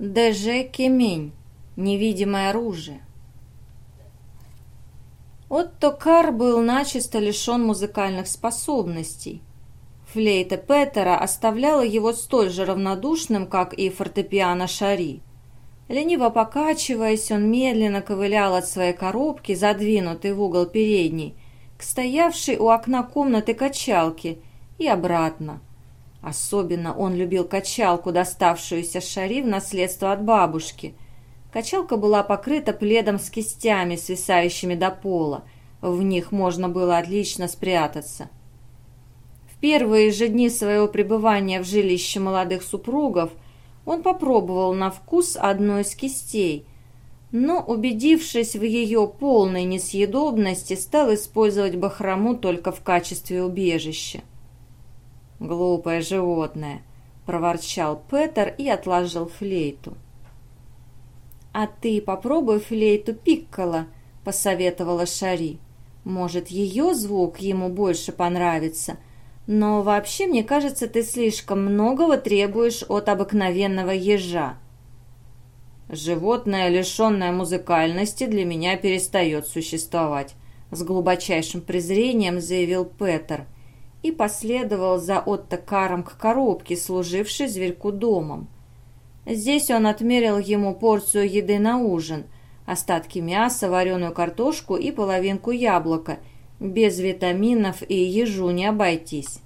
Деже Кемень. Невидимое оружие. Отто Кар был начисто лишен музыкальных способностей. Флейта Петера оставляла его столь же равнодушным, как и фортепиано Шари. Лениво покачиваясь, он медленно ковылял от своей коробки, задвинутой в угол передней, к стоявшей у окна комнаты качалки и обратно. Особенно он любил качалку, доставшуюся Шари в наследство от бабушки. Качалка была покрыта пледом с кистями, свисающими до пола. В них можно было отлично спрятаться. В первые же дни своего пребывания в жилище молодых супругов он попробовал на вкус одну из кистей, но, убедившись в ее полной несъедобности, стал использовать бахрому только в качестве убежища. «Глупое животное!» – проворчал Петер и отложил флейту. «А ты попробуй флейту Пиккола», – посоветовала Шари. «Может, ее звук ему больше понравится, но вообще, мне кажется, ты слишком многого требуешь от обыкновенного ежа». «Животное, лишенное музыкальности, для меня перестает существовать», – с глубочайшим презрением заявил Петер – и последовал за Отто Каром к коробке, служившей зверьку домом. Здесь он отмерил ему порцию еды на ужин, остатки мяса, вареную картошку и половинку яблока. Без витаминов и ежу не обойтись.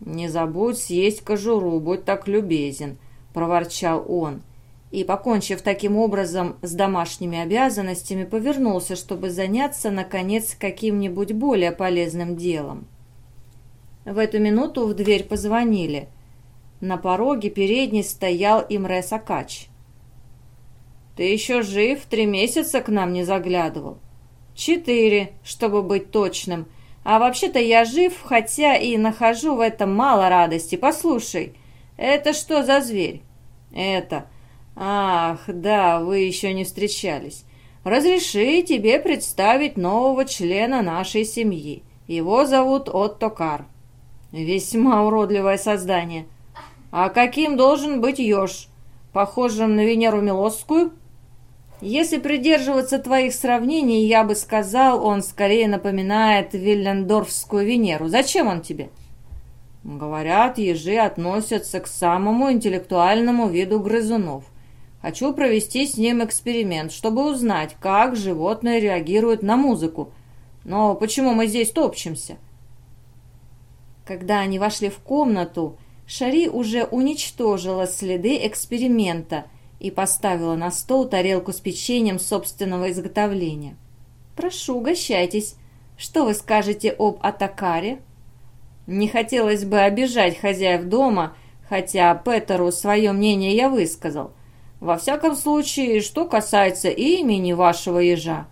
«Не забудь съесть кожуру, будь так любезен», — проворчал он. И, покончив таким образом с домашними обязанностями, повернулся, чтобы заняться, наконец, каким-нибудь более полезным делом. В эту минуту в дверь позвонили. На пороге передней стоял Имре Сакач. «Ты еще жив? Три месяца к нам не заглядывал?» «Четыре, чтобы быть точным. А вообще-то я жив, хотя и нахожу в этом мало радости. Послушай, это что за зверь?» «Это...» «Ах, да, вы еще не встречались. Разреши тебе представить нового члена нашей семьи. Его зовут Отто Кар». Весьма уродливое создание. А каким должен быть еж? Похожим на Венеру Милосскую? Если придерживаться твоих сравнений, я бы сказал, он скорее напоминает Виллендорфскую Венеру. Зачем он тебе? Говорят, ежи относятся к самому интеллектуальному виду грызунов. Хочу провести с ним эксперимент, чтобы узнать, как животное реагирует на музыку. Но почему мы здесь топчемся? — когда они вошли в комнату, Шари уже уничтожила следы эксперимента и поставила на стол тарелку с печеньем собственного изготовления. «Прошу, угощайтесь. Что вы скажете об Атакаре?» Не хотелось бы обижать хозяев дома, хотя Петеру свое мнение я высказал. Во всяком случае, что касается имени вашего ежа.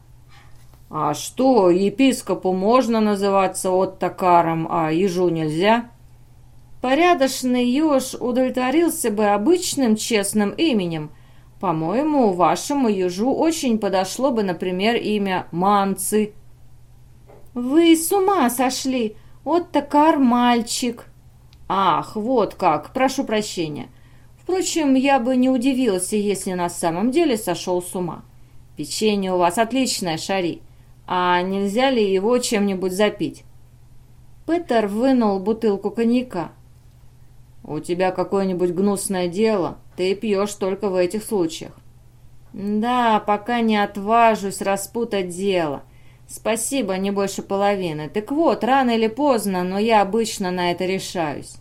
«А что, епископу можно называться Оттакаром, а ежу нельзя?» «Порядочный еж удовлетворился бы обычным честным именем. По-моему, вашему ежу очень подошло бы, например, имя Манцы». «Вы с ума сошли! Оттакар мальчик!» «Ах, вот как! Прошу прощения. Впрочем, я бы не удивился, если на самом деле сошел с ума. Печенье у вас отличное, Шари. А нельзя ли его чем-нибудь запить? Петер вынул бутылку коньяка. «У тебя какое-нибудь гнусное дело, ты пьешь только в этих случаях». «Да, пока не отважусь распутать дело. Спасибо, не больше половины. Так вот, рано или поздно, но я обычно на это решаюсь».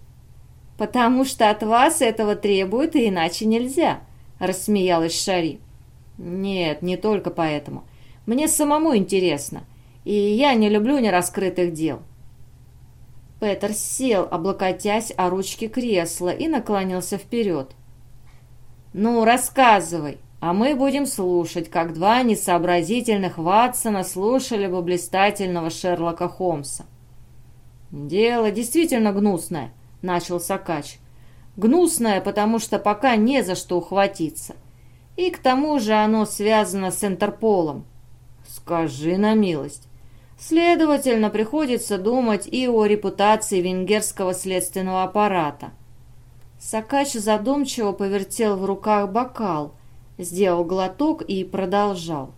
«Потому что от вас этого требует, и иначе нельзя», — рассмеялась Шари. «Нет, не только поэтому. Мне самому интересно, и я не люблю нераскрытых дел». Петер сел, облокотясь о ручки кресла, и наклонился вперед. «Ну, рассказывай, а мы будем слушать, как два несообразительных Ватсона слушали бы блистательного Шерлока Холмса». «Дело действительно гнусное», — начал Сакач. «Гнусное, потому что пока не за что ухватиться. И к тому же оно связано с Интерполом. Скажи на милость. Следовательно, приходится думать и о репутации венгерского следственного аппарата. Сакач задумчиво повертел в руках бокал, сделал глоток и продолжал.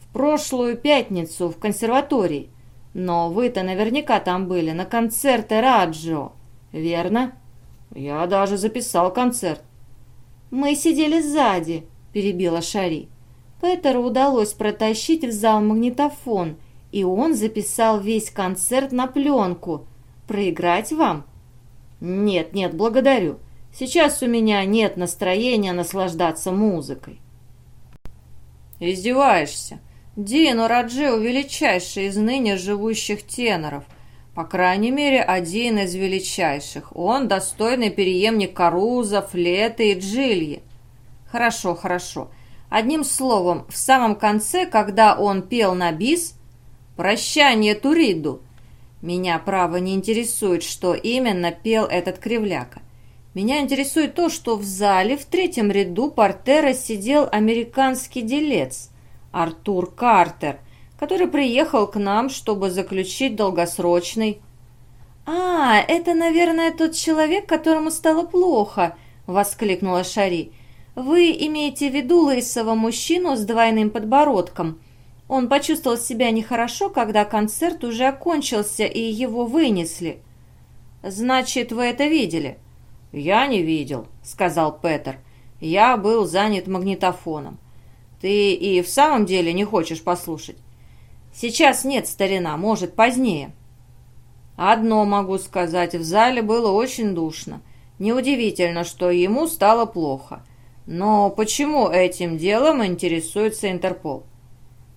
«В прошлую пятницу в консерватории. Но вы-то наверняка там были, на концерте Раджо, верно?» «Я даже записал концерт». «Мы сидели сзади», — перебила Шари. Петеру удалось протащить в зал магнитофон, и он записал весь концерт на пленку. Проиграть вам? Нет, нет, благодарю. Сейчас у меня нет настроения наслаждаться музыкой. Издеваешься? Дину Раджио величайший из ныне живущих теноров. По крайней мере, один из величайших. Он достойный переемник Каруза, Флеты и Джильи. Хорошо, хорошо. Одним словом, в самом конце, когда он пел на бис «Прощание Туриду», меня, право, не интересует, что именно пел этот кривляка. Меня интересует то, что в зале в третьем ряду портера сидел американский делец Артур Картер, который приехал к нам, чтобы заключить долгосрочный... «А, это, наверное, тот человек, которому стало плохо», — воскликнула Шари. Вы имеете в виду лысого мужчину с двойным подбородком. Он почувствовал себя нехорошо, когда концерт уже окончился и его вынесли. Значит, вы это видели? Я не видел, сказал Петер. Я был занят магнитофоном. Ты и в самом деле не хочешь послушать? Сейчас нет, старина, может, позднее. Одно могу сказать, в зале было очень душно. Неудивительно, что ему стало плохо. Но почему этим делом интересуется Интерпол?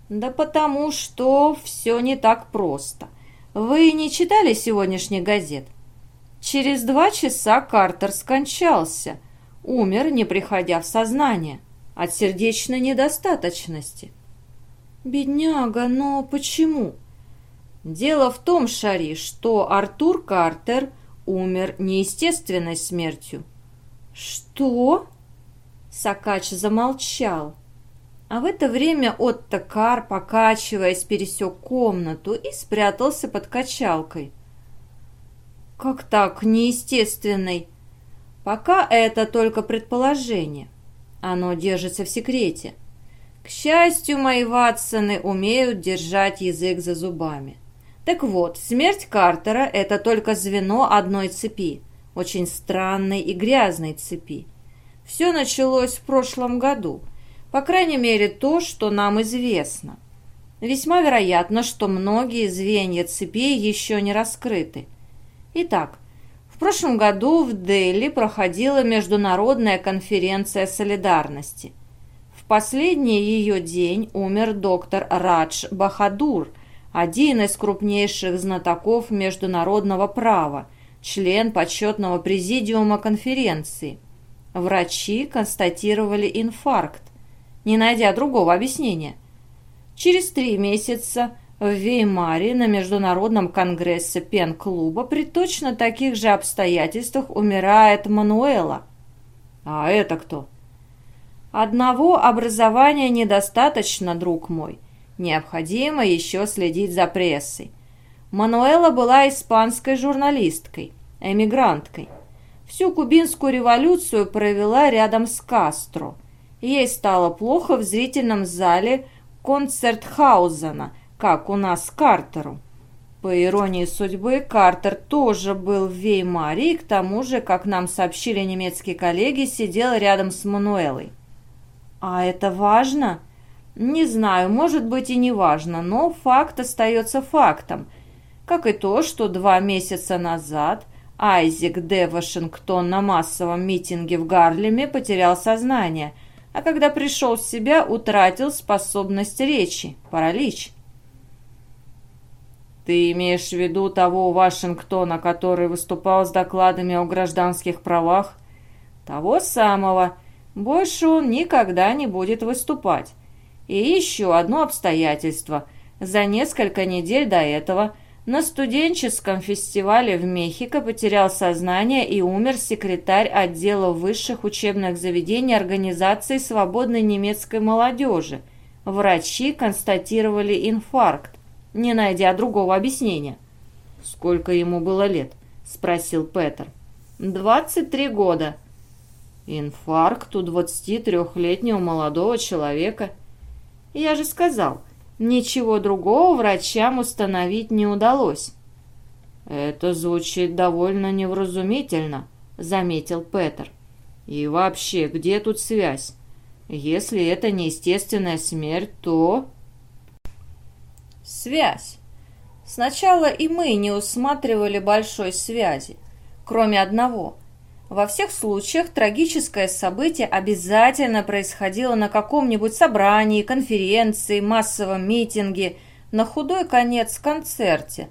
Да потому что все не так просто. Вы не читали сегодняшних газет? Через два часа Картер скончался, умер, не приходя в сознание, от сердечной недостаточности. Бедняга, но почему? Дело в том, Шари, что Артур Картер умер неестественной смертью. Что? Сакач замолчал. А в это время Отто Кар, покачиваясь, пересек комнату и спрятался под качалкой. «Как так, неестественный?» «Пока это только предположение. Оно держится в секрете. К счастью, мои Ватсоны умеют держать язык за зубами. Так вот, смерть Картера – это только звено одной цепи, очень странной и грязной цепи. Все началось в прошлом году. По крайней мере, то, что нам известно. Весьма вероятно, что многие звенья цепи еще не раскрыты. Итак, в прошлом году в Дели проходила Международная конференция солидарности. В последний ее день умер доктор Радж Бахадур, один из крупнейших знатоков международного права, член почетного президиума конференции – Врачи констатировали инфаркт, не найдя другого объяснения. Через три месяца в Веймаре на Международном конгрессе пен-клуба при точно таких же обстоятельствах умирает Мануэла. А это кто? Одного образования недостаточно, друг мой. Необходимо еще следить за прессой. Мануэла была испанской журналисткой, эмигранткой. Всю кубинскую революцию провела рядом с Кастро. Ей стало плохо в зрительном зале Концертхаузена, как у нас Картеру. По иронии судьбы, Картер тоже был в Веймаре и к тому же, как нам сообщили немецкие коллеги, сидел рядом с Мануэлой. А это важно? Не знаю, может быть и не важно, но факт остается фактом. Как и то, что два месяца назад Айзек Д. Вашингтон на массовом митинге в Гарлеме потерял сознание, а когда пришел в себя, утратил способность речи, паралич. «Ты имеешь в виду того Вашингтона, который выступал с докладами о гражданских правах?» «Того самого. Больше он никогда не будет выступать. И еще одно обстоятельство. За несколько недель до этого – на студенческом фестивале в Мехико потерял сознание и умер секретарь отдела высших учебных заведений Организации свободной немецкой молодежи. Врачи констатировали инфаркт, не найдя другого объяснения. «Сколько ему было лет?» – спросил Петер. 23 года. Инфаркт у 23-летнего молодого человека. Я же сказал, ничего другого врачам установить не удалось. Это звучит довольно невразумительно, заметил Петер. И вообще, где тут связь? Если это не естественная смерть, то... Связь. Сначала и мы не усматривали большой связи, кроме одного. Во всех случаях трагическое событие обязательно происходило на каком-нибудь собрании, конференции, массовом митинге, на худой конец концерте.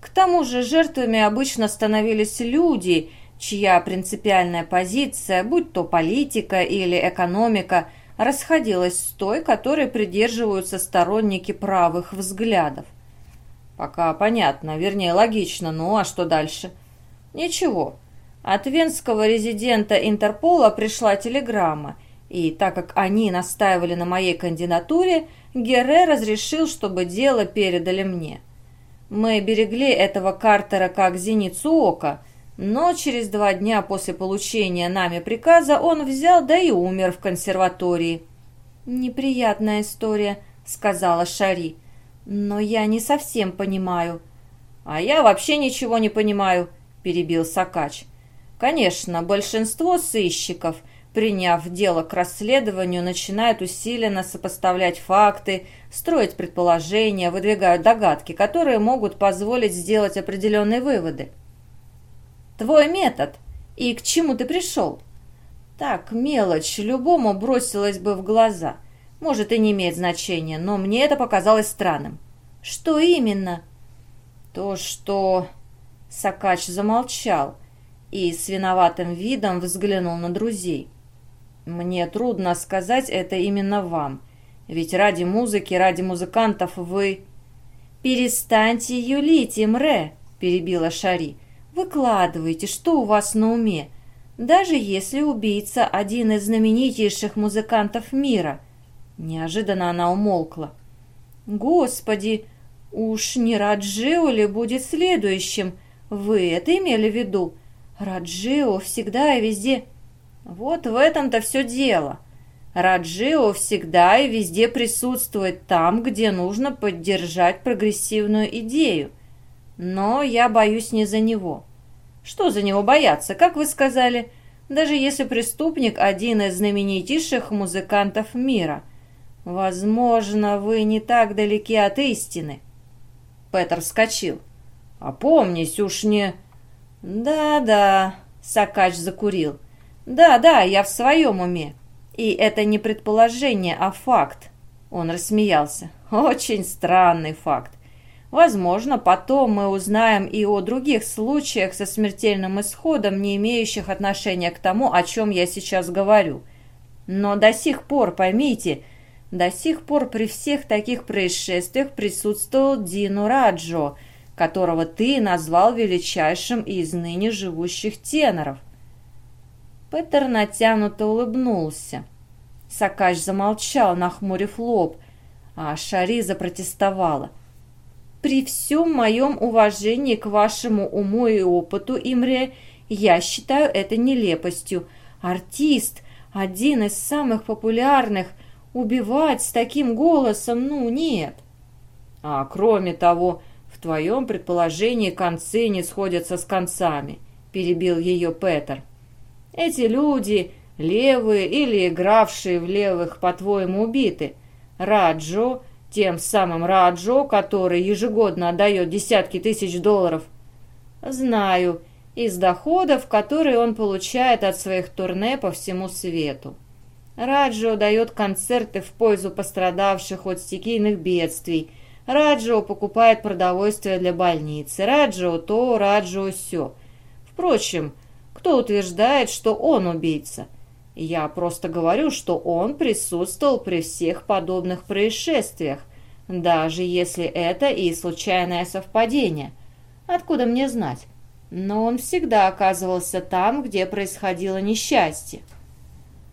К тому же жертвами обычно становились люди, чья принципиальная позиция, будь то политика или экономика, расходилась с той, которой придерживаются сторонники правых взглядов. Пока понятно, вернее логично, ну а что дальше? Ничего. От венского резидента Интерпола пришла телеграмма, и так как они настаивали на моей кандидатуре, Герре разрешил, чтобы дело передали мне. Мы берегли этого Картера как зеницу ока, но через два дня после получения нами приказа он взял да и умер в консерватории. «Неприятная история», — сказала Шари. «Но я не совсем понимаю». «А я вообще ничего не понимаю», — перебил Сакач. «Конечно, большинство сыщиков, приняв дело к расследованию, начинают усиленно сопоставлять факты, строить предположения, выдвигают догадки, которые могут позволить сделать определенные выводы. Твой метод. И к чему ты пришел?» Так, мелочь, любому бросилась бы в глаза — может и не имеет значения, но мне это показалось странным. Что именно? То, что... Сакач замолчал и с виноватым видом взглянул на друзей. Мне трудно сказать это именно вам, ведь ради музыки, ради музыкантов вы... «Перестаньте юлить, Имре!» – перебила Шари. «Выкладывайте, что у вас на уме, даже если убийца один из знаменитейших музыкантов мира – Неожиданно она умолкла. «Господи, уж не Раджио ли будет следующим? Вы это имели в виду? Раджио всегда и везде...» «Вот в этом-то все дело. Раджио всегда и везде присутствует там, где нужно поддержать прогрессивную идею. Но я боюсь не за него». «Что за него бояться, как вы сказали?» даже если преступник один из знаменитейших музыкантов мира. «Возможно, вы не так далеки от истины». Петр вскочил. «Опомнись уж не...» «Да-да», — Сакач закурил. «Да-да, я в своем уме. И это не предположение, а факт». Он рассмеялся. «Очень странный факт. Возможно, потом мы узнаем и о других случаях со смертельным исходом, не имеющих отношения к тому, о чем я сейчас говорю. Но до сих пор, поймите, до сих пор при всех таких происшествиях присутствовал Дину Раджо, которого ты назвал величайшим из ныне живущих теноров. Петер натянуто улыбнулся. Сакач замолчал, нахмурив лоб, а Шари запротестовала. «При всем моем уважении к вашему уму и опыту, Имре, я считаю это нелепостью. Артист, один из самых популярных – Убивать с таким голосом, ну, нет. А кроме того, в твоем предположении концы не сходятся с концами, перебил ее Петер. Эти люди, левые или игравшие в левых, по-твоему, убиты. Раджо, тем самым Раджо, который ежегодно отдает десятки тысяч долларов. Знаю, из доходов, которые он получает от своих турне по всему свету. Раджо дает концерты в пользу пострадавших от стихийных бедствий. Раджо покупает продовольствие для больницы. Раджо то, Раджо все. Впрочем, кто утверждает, что он убийца? Я просто говорю, что он присутствовал при всех подобных происшествиях, даже если это и случайное совпадение. Откуда мне знать? Но он всегда оказывался там, где происходило несчастье.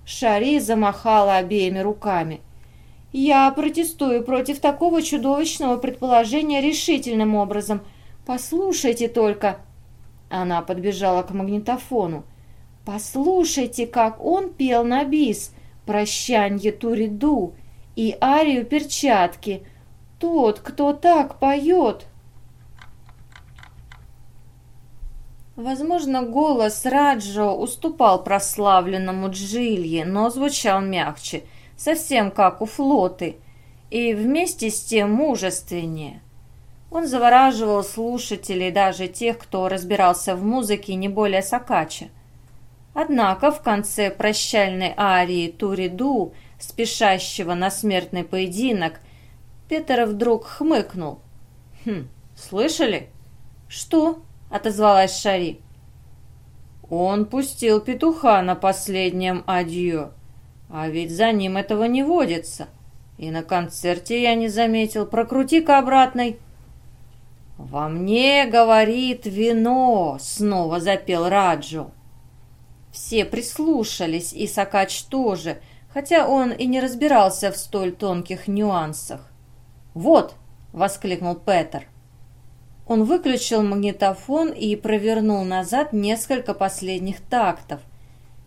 Шари замахала обеими руками. «Я протестую против такого чудовищного предположения решительным образом. Послушайте только». Она подбежала к магнитофону. «Послушайте, как он пел на бис «Прощанье Туриду» и арию «Перчатки». Тот, кто так поет!» Возможно, голос Раджо уступал прославленному Джилье, но звучал мягче, совсем как у флоты, и вместе с тем мужественнее. Он завораживал слушателей, даже тех, кто разбирался в музыке не более Сакача. Однако в конце прощальной арии Туриду, спешащего на смертный поединок, Петр вдруг хмыкнул. «Хм, слышали?» «Что?» — отозвалась Шари. «Он пустил петуха на последнем адьё, а ведь за ним этого не водится. И на концерте я не заметил. Прокрути-ка обратной». «Во мне, говорит, вино!» — снова запел Раджу. Все прислушались, и Сакач тоже, хотя он и не разбирался в столь тонких нюансах. «Вот!» — воскликнул Петер. Он выключил магнитофон и провернул назад несколько последних тактов.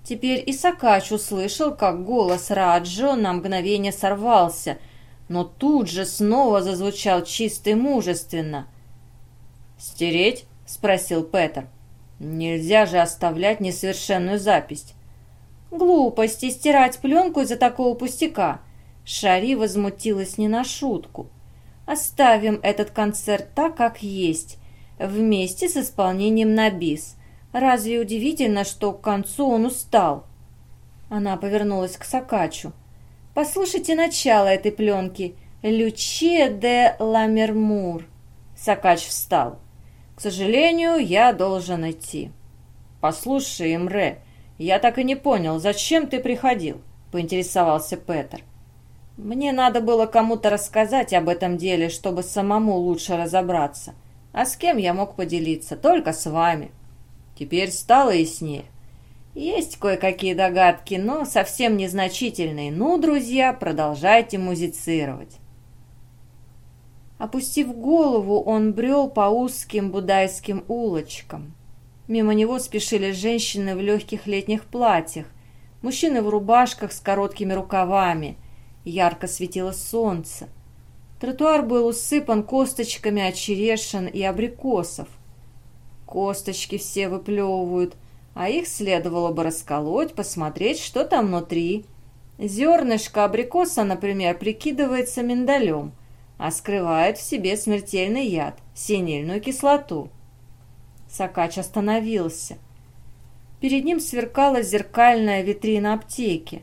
Теперь и Сакач услышал, как голос Раджо на мгновение сорвался, но тут же снова зазвучал чисто и мужественно. «Стереть?» — спросил Петер. «Нельзя же оставлять несовершенную запись». «Глупости стирать пленку из-за такого пустяка!» Шари возмутилась не на шутку. Оставим этот концерт так, как есть, вместе с исполнением на бис. Разве удивительно, что к концу он устал?» Она повернулась к Сакачу. «Послушайте начало этой пленки. «Люче де Ламермур». Сакач встал. «К сожалению, я должен идти». «Послушай, Имре, я так и не понял, зачем ты приходил?» — поинтересовался Петр. Мне надо было кому-то рассказать об этом деле, чтобы самому лучше разобраться. А с кем я мог поделиться? Только с вами. Теперь стало яснее. Есть кое-какие догадки, но совсем незначительные. Ну, друзья, продолжайте музицировать. Опустив голову, он брел по узким будайским улочкам. Мимо него спешили женщины в легких летних платьях, мужчины в рубашках с короткими рукавами – Ярко светило солнце. Тротуар был усыпан косточками от черешин и абрикосов. Косточки все выплевывают, а их следовало бы расколоть, посмотреть, что там внутри. Зернышко абрикоса, например, прикидывается миндалем, а скрывает в себе смертельный яд, синильную кислоту. Сакач остановился. Перед ним сверкала зеркальная витрина аптеки.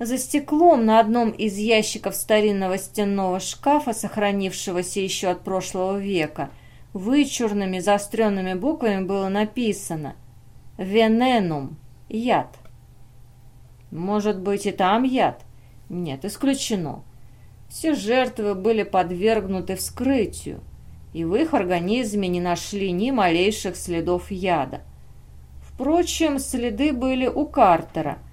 За стеклом на одном из ящиков старинного стенного шкафа, сохранившегося еще от прошлого века, вычурными заостренными буквами было написано «Вененум» — яд. Может быть, и там яд? Нет, исключено. Все жертвы были подвергнуты вскрытию, и в их организме не нашли ни малейших следов яда. Впрочем, следы были у Картера —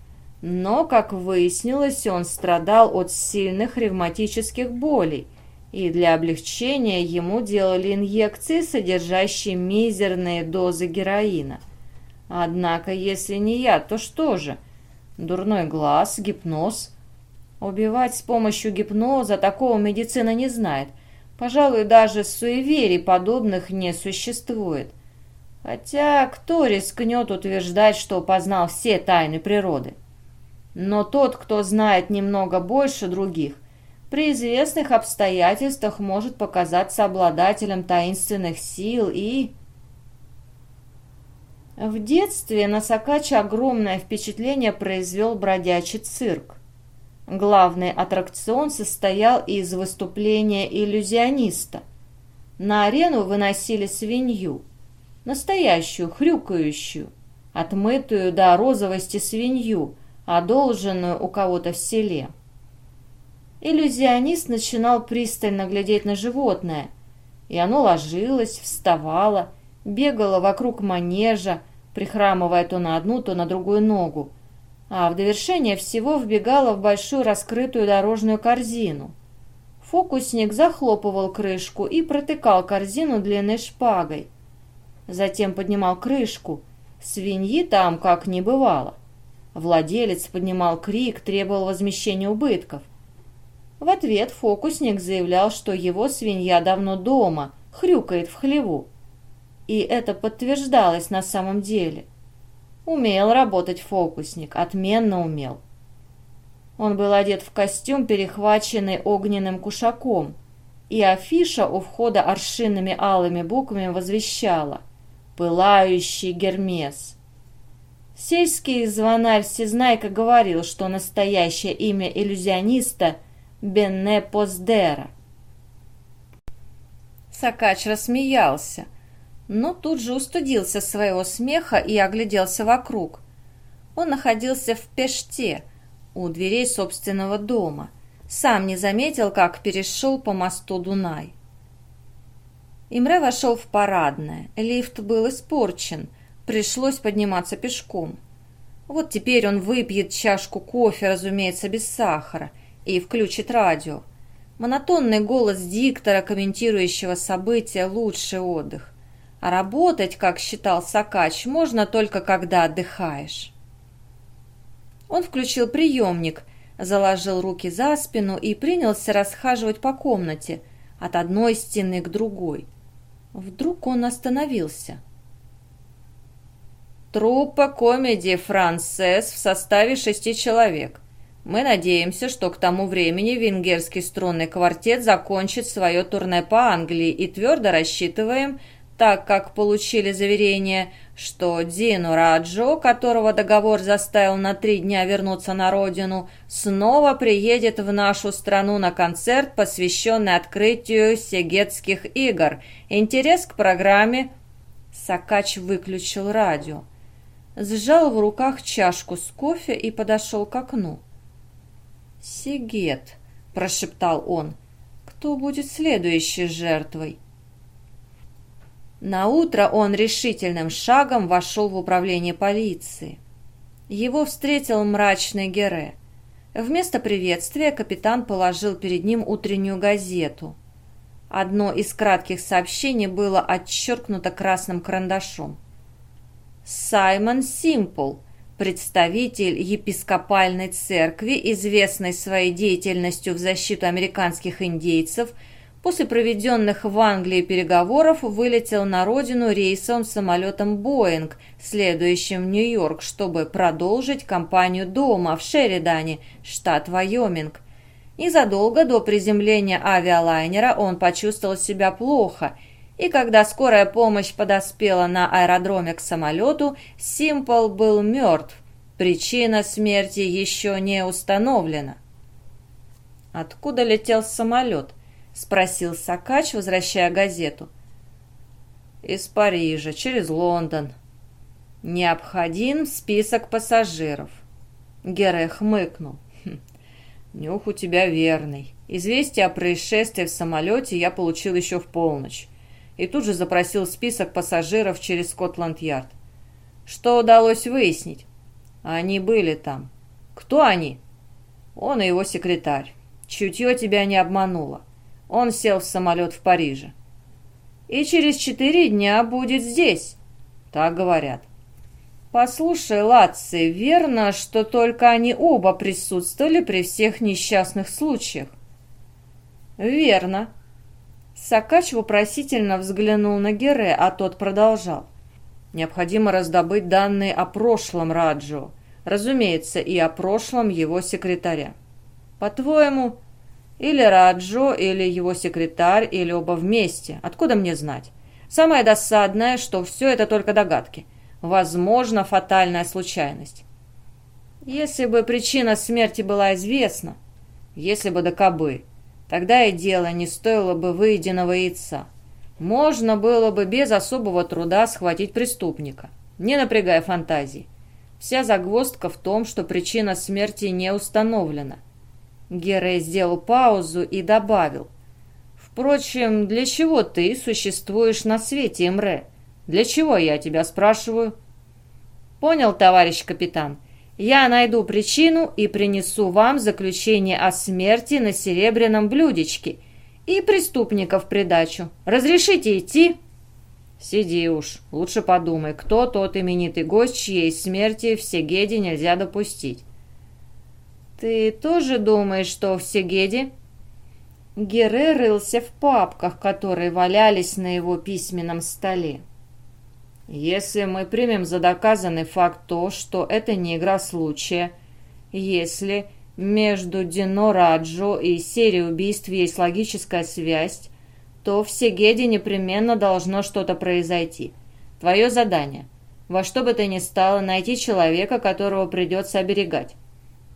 но, как выяснилось, он страдал от сильных ревматических болей, и для облегчения ему делали инъекции, содержащие мизерные дозы героина. Однако, если не я, то что же? Дурной глаз, гипноз. Убивать с помощью гипноза такого медицина не знает. Пожалуй, даже суеверий подобных не существует. Хотя кто рискнет утверждать, что познал все тайны природы? Но тот, кто знает немного больше других, при известных обстоятельствах может показаться обладателем таинственных сил и... В детстве на Сакаче огромное впечатление произвел бродячий цирк. Главный аттракцион состоял из выступления иллюзиониста. На арену выносили свинью, настоящую, хрюкающую, отмытую до розовости свинью, одолженную у кого-то в селе. Иллюзионист начинал пристально глядеть на животное, и оно ложилось, вставало, бегало вокруг манежа, прихрамывая то на одну, то на другую ногу, а в довершение всего вбегало в большую раскрытую дорожную корзину. Фокусник захлопывал крышку и протыкал корзину длинной шпагой. затем поднимал крышку. Свиньи там как не бывало. Владелец поднимал крик, требовал возмещения убытков. В ответ фокусник заявлял, что его свинья давно дома, хрюкает в хлеву. И это подтверждалось на самом деле. Умел работать фокусник, отменно умел. Он был одет в костюм, перехваченный огненным кушаком, и афиша у входа аршинными алыми буквами возвещала «Пылающий Гермес». Сельский звонарь Всезнайка говорил, что настоящее имя иллюзиониста – Бенне Поздера. Сакач рассмеялся, но тут же устудился своего смеха и огляделся вокруг. Он находился в Пеште, у дверей собственного дома. Сам не заметил, как перешел по мосту Дунай. Имре вошел в парадное. Лифт был испорчен. Пришлось подниматься пешком. Вот теперь он выпьет чашку кофе, разумеется, без сахара – и включит радио. Монотонный голос диктора, комментирующего события, лучший отдых. А работать, как считал Сакач, можно только когда отдыхаешь. Он включил приемник, заложил руки за спину и принялся расхаживать по комнате, от одной стены к другой. Вдруг он остановился. Труппа комедии «Францесс» в составе шести человек. Мы надеемся, что к тому времени венгерский струнный квартет закончит свое турне по Англии и твердо рассчитываем, так как получили заверение, что Дину Раджо, которого договор заставил на три дня вернуться на родину, снова приедет в нашу страну на концерт, посвященный открытию Сегетских игр. Интерес к программе... Сакач выключил радио. Сжал в руках чашку с кофе и подошел к окну. «Сигет», — прошептал он, — «кто будет следующей жертвой?» На утро он решительным шагом вошел в управление полиции. Его встретил мрачный Гере. Вместо приветствия капитан положил перед ним утреннюю газету. Одно из кратких сообщений было отчеркнуто красным карандашом. «Саймон Симпл», представитель епископальной церкви, известный своей деятельностью в защиту американских индейцев, после проведенных в Англии переговоров вылетел на родину рейсовым самолетом «Боинг», следующим в Нью-Йорк, чтобы продолжить кампанию дома в Шеридане, штат Вайоминг. Незадолго до приземления авиалайнера он почувствовал себя плохо – и когда скорая помощь подоспела на аэродроме к самолету, Симпл был мертв. Причина смерти еще не установлена. «Откуда летел самолет?» — спросил Сакач, возвращая газету. «Из Парижа, через Лондон». «Необходим список пассажиров». Гере хмыкнул. «Хм, «Нюх у тебя верный. Известие о происшествии в самолете я получил еще в полночь и тут же запросил список пассажиров через Скотланд-Ярд. Что удалось выяснить? Они были там. Кто они? Он и его секретарь. Чутье тебя не обмануло. Он сел в самолет в Париже. И через четыре дня будет здесь. Так говорят. Послушай, Лаци, верно, что только они оба присутствовали при всех несчастных случаях? Верно. Сакач вопросительно взглянул на Гере, а тот продолжал. Необходимо раздобыть данные о прошлом Раджо. Разумеется, и о прошлом его секретаря. По-твоему, или Раджо, или его секретарь, или оба вместе. Откуда мне знать? Самое досадное, что все это только догадки. Возможно, фатальная случайность. Если бы причина смерти была известна, если бы до кобы, Тогда и дело не стоило бы выеденного яйца. Можно было бы без особого труда схватить преступника, не напрягая фантазии. Вся загвоздка в том, что причина смерти не установлена. Герой сделал паузу и добавил. «Впрочем, для чего ты существуешь на свете, Эмре? Для чего, я тебя спрашиваю?» «Понял, товарищ капитан. Я найду причину и принесу вам заключение о смерти на серебряном блюдечке и преступников придачу. Разрешите идти?» «Сиди уж, лучше подумай, кто тот именитый гость, чьей смерти в Сегеде нельзя допустить». «Ты тоже думаешь, что в Сегеде?» Гере рылся в папках, которые валялись на его письменном столе. «Если мы примем за доказанный факт то, что это не игра случая, если между Дино Раджо и серией убийств есть логическая связь, то в Сегеде непременно должно что-то произойти. Твое задание – во что бы то ни стало найти человека, которого придется оберегать.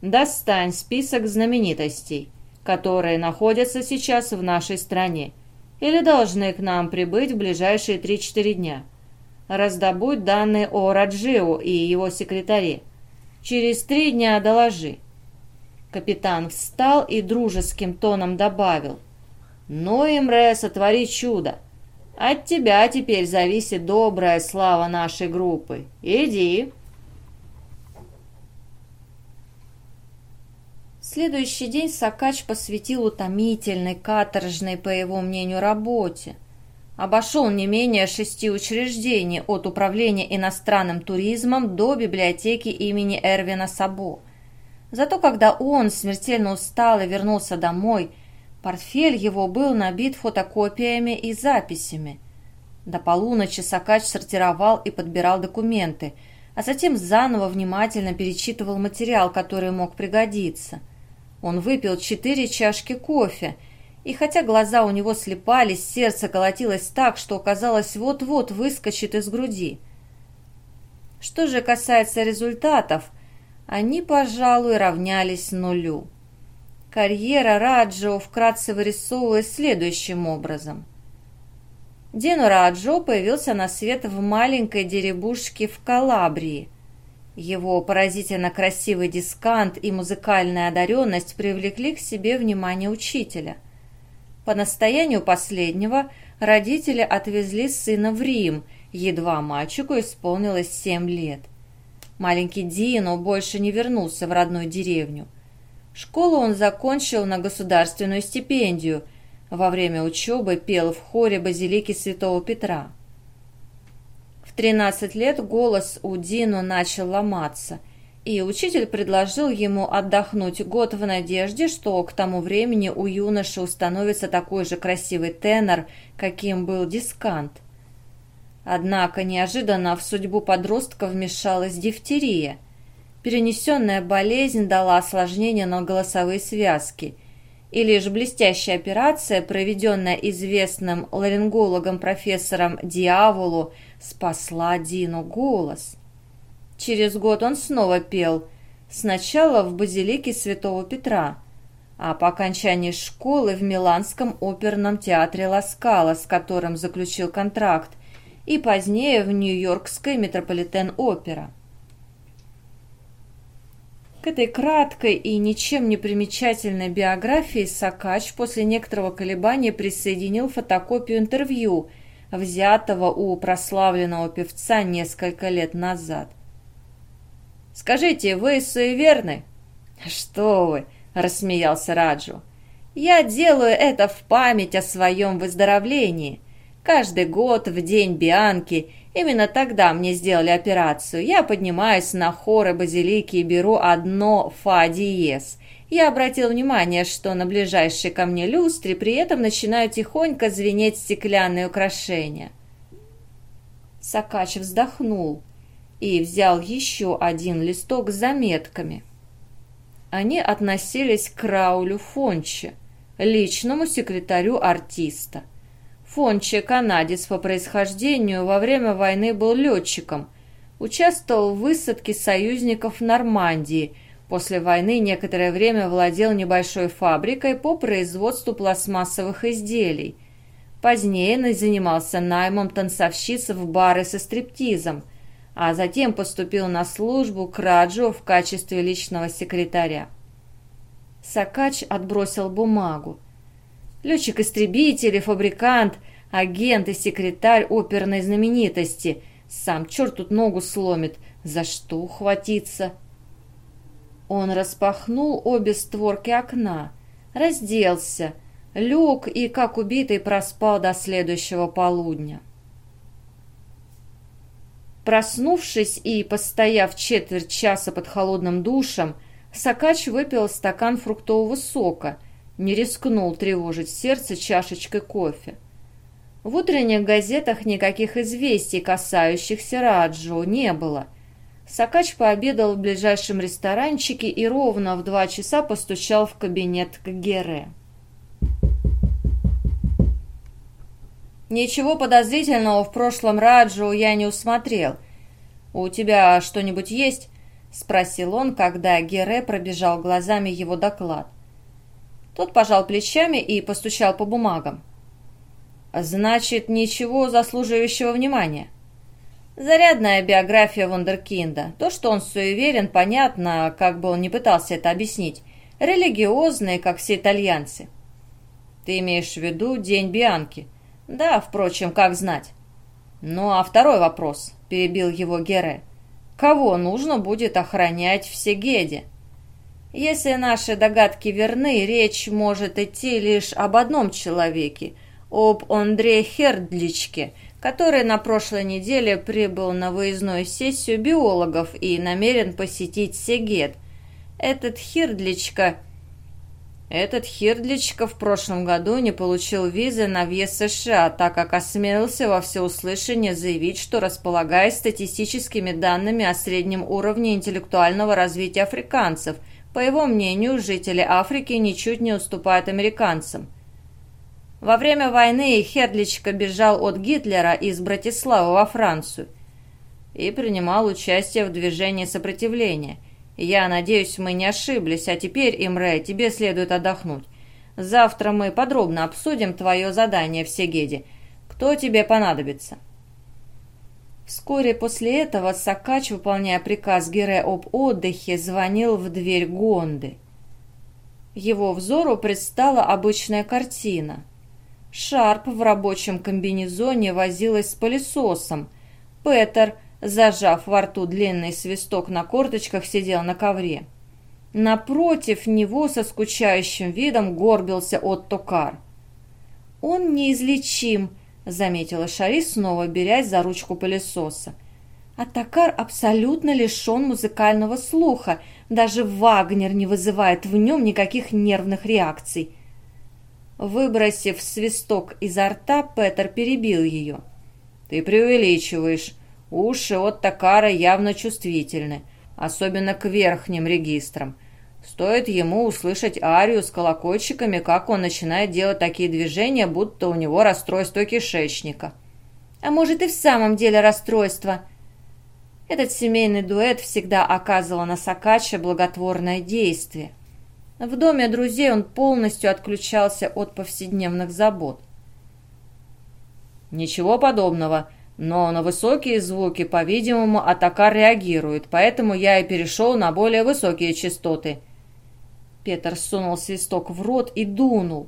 Достань список знаменитостей, которые находятся сейчас в нашей стране или должны к нам прибыть в ближайшие 3-4 дня. Раздобудь данные о Раджио и его секретаре. Через три дня доложи. Капитан встал и дружеским тоном добавил. «Ну, Имре, сотвори чудо. От тебя теперь зависит добрая слава нашей группы. Иди». Следующий день Сакач посвятил утомительной, каторжной, по его мнению, работе. Обошел не менее шести учреждений от Управления иностранным туризмом до библиотеки имени Эрвина Сабо. Зато когда он, смертельно устал и вернулся домой – Портфель его был набит фотокопиями и записями. До полуночи Сакач сортировал и подбирал документы, а затем заново внимательно перечитывал материал, который мог пригодиться. Он выпил четыре чашки кофе, и хотя глаза у него слепались, сердце колотилось так, что казалось вот-вот выскочит из груди. Что же касается результатов, они, пожалуй, равнялись нулю. Карьера Раджо вкратце вырисовывалась следующим образом. Дину Раджо появился на свет в маленькой деревушке в Калабрии. Его поразительно красивый дискант и музыкальная одаренность привлекли к себе внимание учителя. По настоянию последнего родители отвезли сына в Рим, едва мальчику исполнилось семь лет. Маленький Дино больше не вернулся в родную деревню. Школу он закончил на государственную стипендию. Во время учебы пел в хоре базилики Святого Петра. В 13 лет голос у Дину начал ломаться, и учитель предложил ему отдохнуть год в надежде, что к тому времени у юноши установится такой же красивый тенор, каким был дискант. Однако неожиданно в судьбу подростка вмешалась дифтерия – Перенесенная болезнь дала осложнения на голосовые связки, и лишь блестящая операция, проведенная известным ларингологом профессором Диаволу, спасла Дину голос. Через год он снова пел, сначала в базилике Святого Петра, а по окончании школы в Миланском оперном театре Ласкала, с которым заключил контракт, и позднее в Нью-Йоркской метрополитен-опера. К этой краткой и ничем не примечательной биографии Сакач после некоторого колебания присоединил фотокопию интервью, взятого у прославленного певца несколько лет назад. «Скажите, вы суеверны?» «Что вы!» – рассмеялся Раджу. «Я делаю это в память о своем выздоровлении. Каждый год в день Бианки Именно тогда мне сделали операцию. Я поднимаюсь на хоры базилики и беру одно фа диез. Я обратил внимание, что на ближайшей ко мне люстре при этом начинают тихонько звенеть стеклянные украшения. Сакач вздохнул и взял еще один листок с заметками. Они относились к Раулю Фонче, личному секретарю артиста – Фонче, канадец по происхождению, во время войны был летчиком. Участвовал в высадке союзников в Нормандии. После войны некоторое время владел небольшой фабрикой по производству пластмассовых изделий. Позднее занимался наймом танцовщиц в бары со стриптизом, а затем поступил на службу к Раджу в качестве личного секретаря. Сакач отбросил бумагу. Летчик-истребитель фабрикант, агент и секретарь оперной знаменитости. Сам черт тут ногу сломит. За что ухватиться? Он распахнул обе створки окна, разделся, лег и, как убитый, проспал до следующего полудня. Проснувшись и постояв четверть часа под холодным душем, Сакач выпил стакан фруктового сока, не рискнул тревожить сердце чашечкой кофе. В утренних газетах никаких известий, касающихся Раджу, не было. Сакач пообедал в ближайшем ресторанчике и ровно в два часа постучал в кабинет к Гере. «Ничего подозрительного в прошлом Раджу я не усмотрел. У тебя что-нибудь есть?» — спросил он, когда Гере пробежал глазами его доклад. Тот пожал плечами и постучал по бумагам. «Значит, ничего заслуживающего внимания». Зарядная биография Вундеркинда. То, что он суеверен, понятно, как бы он ни пытался это объяснить. Религиозный, как все итальянцы. Ты имеешь в виду День Бианки? Да, впрочем, как знать. Ну а второй вопрос, перебил его Гере. Кого нужно будет охранять в Сегеде? Если наши догадки верны, речь может идти лишь об одном человеке, об Андре Хердличке, который на прошлой неделе прибыл на выездную сессию биологов и намерен посетить Сегед. Этот Хердличка этот Хирдличка в прошлом году не получил визы на въезд США, так как осмелился во всеуслышание заявить, что располагая статистическими данными о среднем уровне интеллектуального развития африканцев, по его мнению, жители Африки ничуть не уступают американцам. Во время войны Хердличка бежал от Гитлера из Братиславы во Францию и принимал участие в движении сопротивления – я надеюсь, мы не ошиблись, а теперь, Имре, тебе следует отдохнуть. Завтра мы подробно обсудим твое задание в Сегеде. Кто тебе понадобится?» Вскоре после этого Сакач, выполняя приказ Гере об отдыхе, звонил в дверь Гонды. Его взору предстала обычная картина. Шарп в рабочем комбинезоне возилась с пылесосом. Петер – зажав во рту длинный свисток на корточках, сидел на ковре. Напротив него со скучающим видом горбился Отто Кар. «Он неизлечим», — заметила Шари, снова берясь за ручку пылесоса. А Токар абсолютно лишен музыкального слуха, даже Вагнер не вызывает в нем никаких нервных реакций. Выбросив свисток изо рта, Петер перебил ее. «Ты преувеличиваешь. Уши от Такара явно чувствительны, особенно к верхним регистрам. Стоит ему услышать арию с колокольчиками, как он начинает делать такие движения, будто у него расстройство кишечника. А может и в самом деле расстройство? Этот семейный дуэт всегда оказывал на Сакача благотворное действие. В доме друзей он полностью отключался от повседневных забот. «Ничего подобного», но на высокие звуки, по-видимому, Атакар реагирует, поэтому я и перешел на более высокие частоты. Петр сунул свисток в рот и дунул.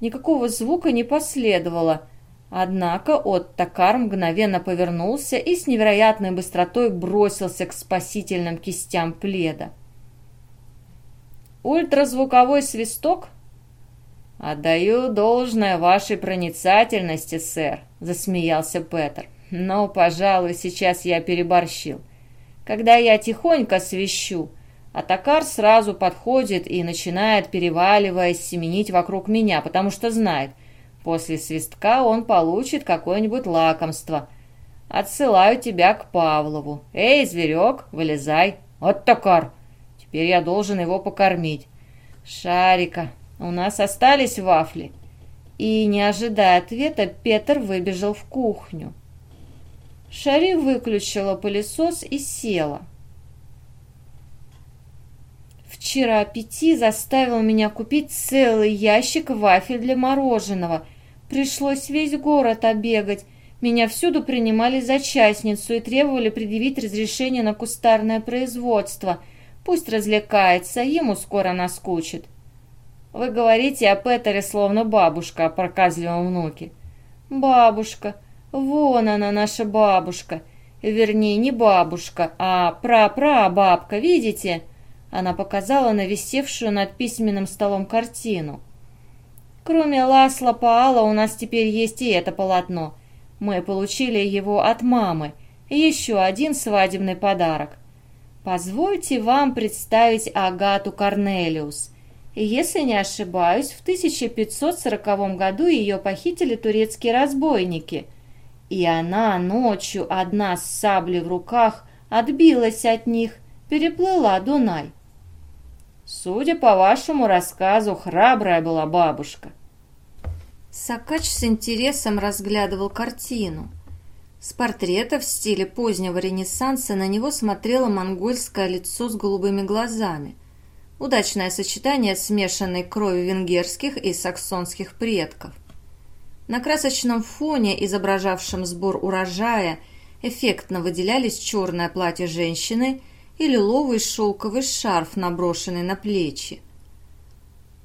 Никакого звука не последовало, однако Оттакар мгновенно повернулся и с невероятной быстротой бросился к спасительным кистям пледа. Ультразвуковой свисток «Отдаю должное вашей проницательности, сэр», — засмеялся Петер. «Но, пожалуй, сейчас я переборщил. Когда я тихонько свищу, Атакар сразу подходит и начинает, переваливаясь, семенить вокруг меня, потому что знает, после свистка он получит какое-нибудь лакомство. Отсылаю тебя к Павлову. Эй, зверек, вылезай. Атакар! Теперь я должен его покормить. Шарика, у нас остались вафли. И, не ожидая ответа, Петр выбежал в кухню. Шари выключила пылесос и села. Вчера Пяти заставил меня купить целый ящик вафель для мороженого. Пришлось весь город обегать. Меня всюду принимали за частницу и требовали предъявить разрешение на кустарное производство. Пусть развлекается, ему скоро наскучит. Вы говорите о Петере словно бабушка о проказливом внуке. Бабушка. Вон она, наша бабушка. Вернее, не бабушка, а пра-пра-бабка, видите? Она показала на висевшую над письменным столом картину. Кроме Ласла Паала у нас теперь есть и это полотно. Мы получили его от мамы. Еще один свадебный подарок. Позвольте вам представить Агату Корнелиус. Если не ошибаюсь, в 1540 году ее похитили турецкие разбойники. И она ночью одна с саблей в руках отбилась от них, переплыла Дунай. Судя по вашему рассказу, храбрая была бабушка. Сакач с интересом разглядывал картину. С портрета в стиле позднего Ренессанса на него смотрело монгольское лицо с голубыми глазами. Удачное сочетание смешанной крови венгерских и саксонских предков. На красочном фоне, изображавшем сбор урожая, эффектно выделялись черное платье женщины и лиловый шелковый шарф, наброшенный на плечи.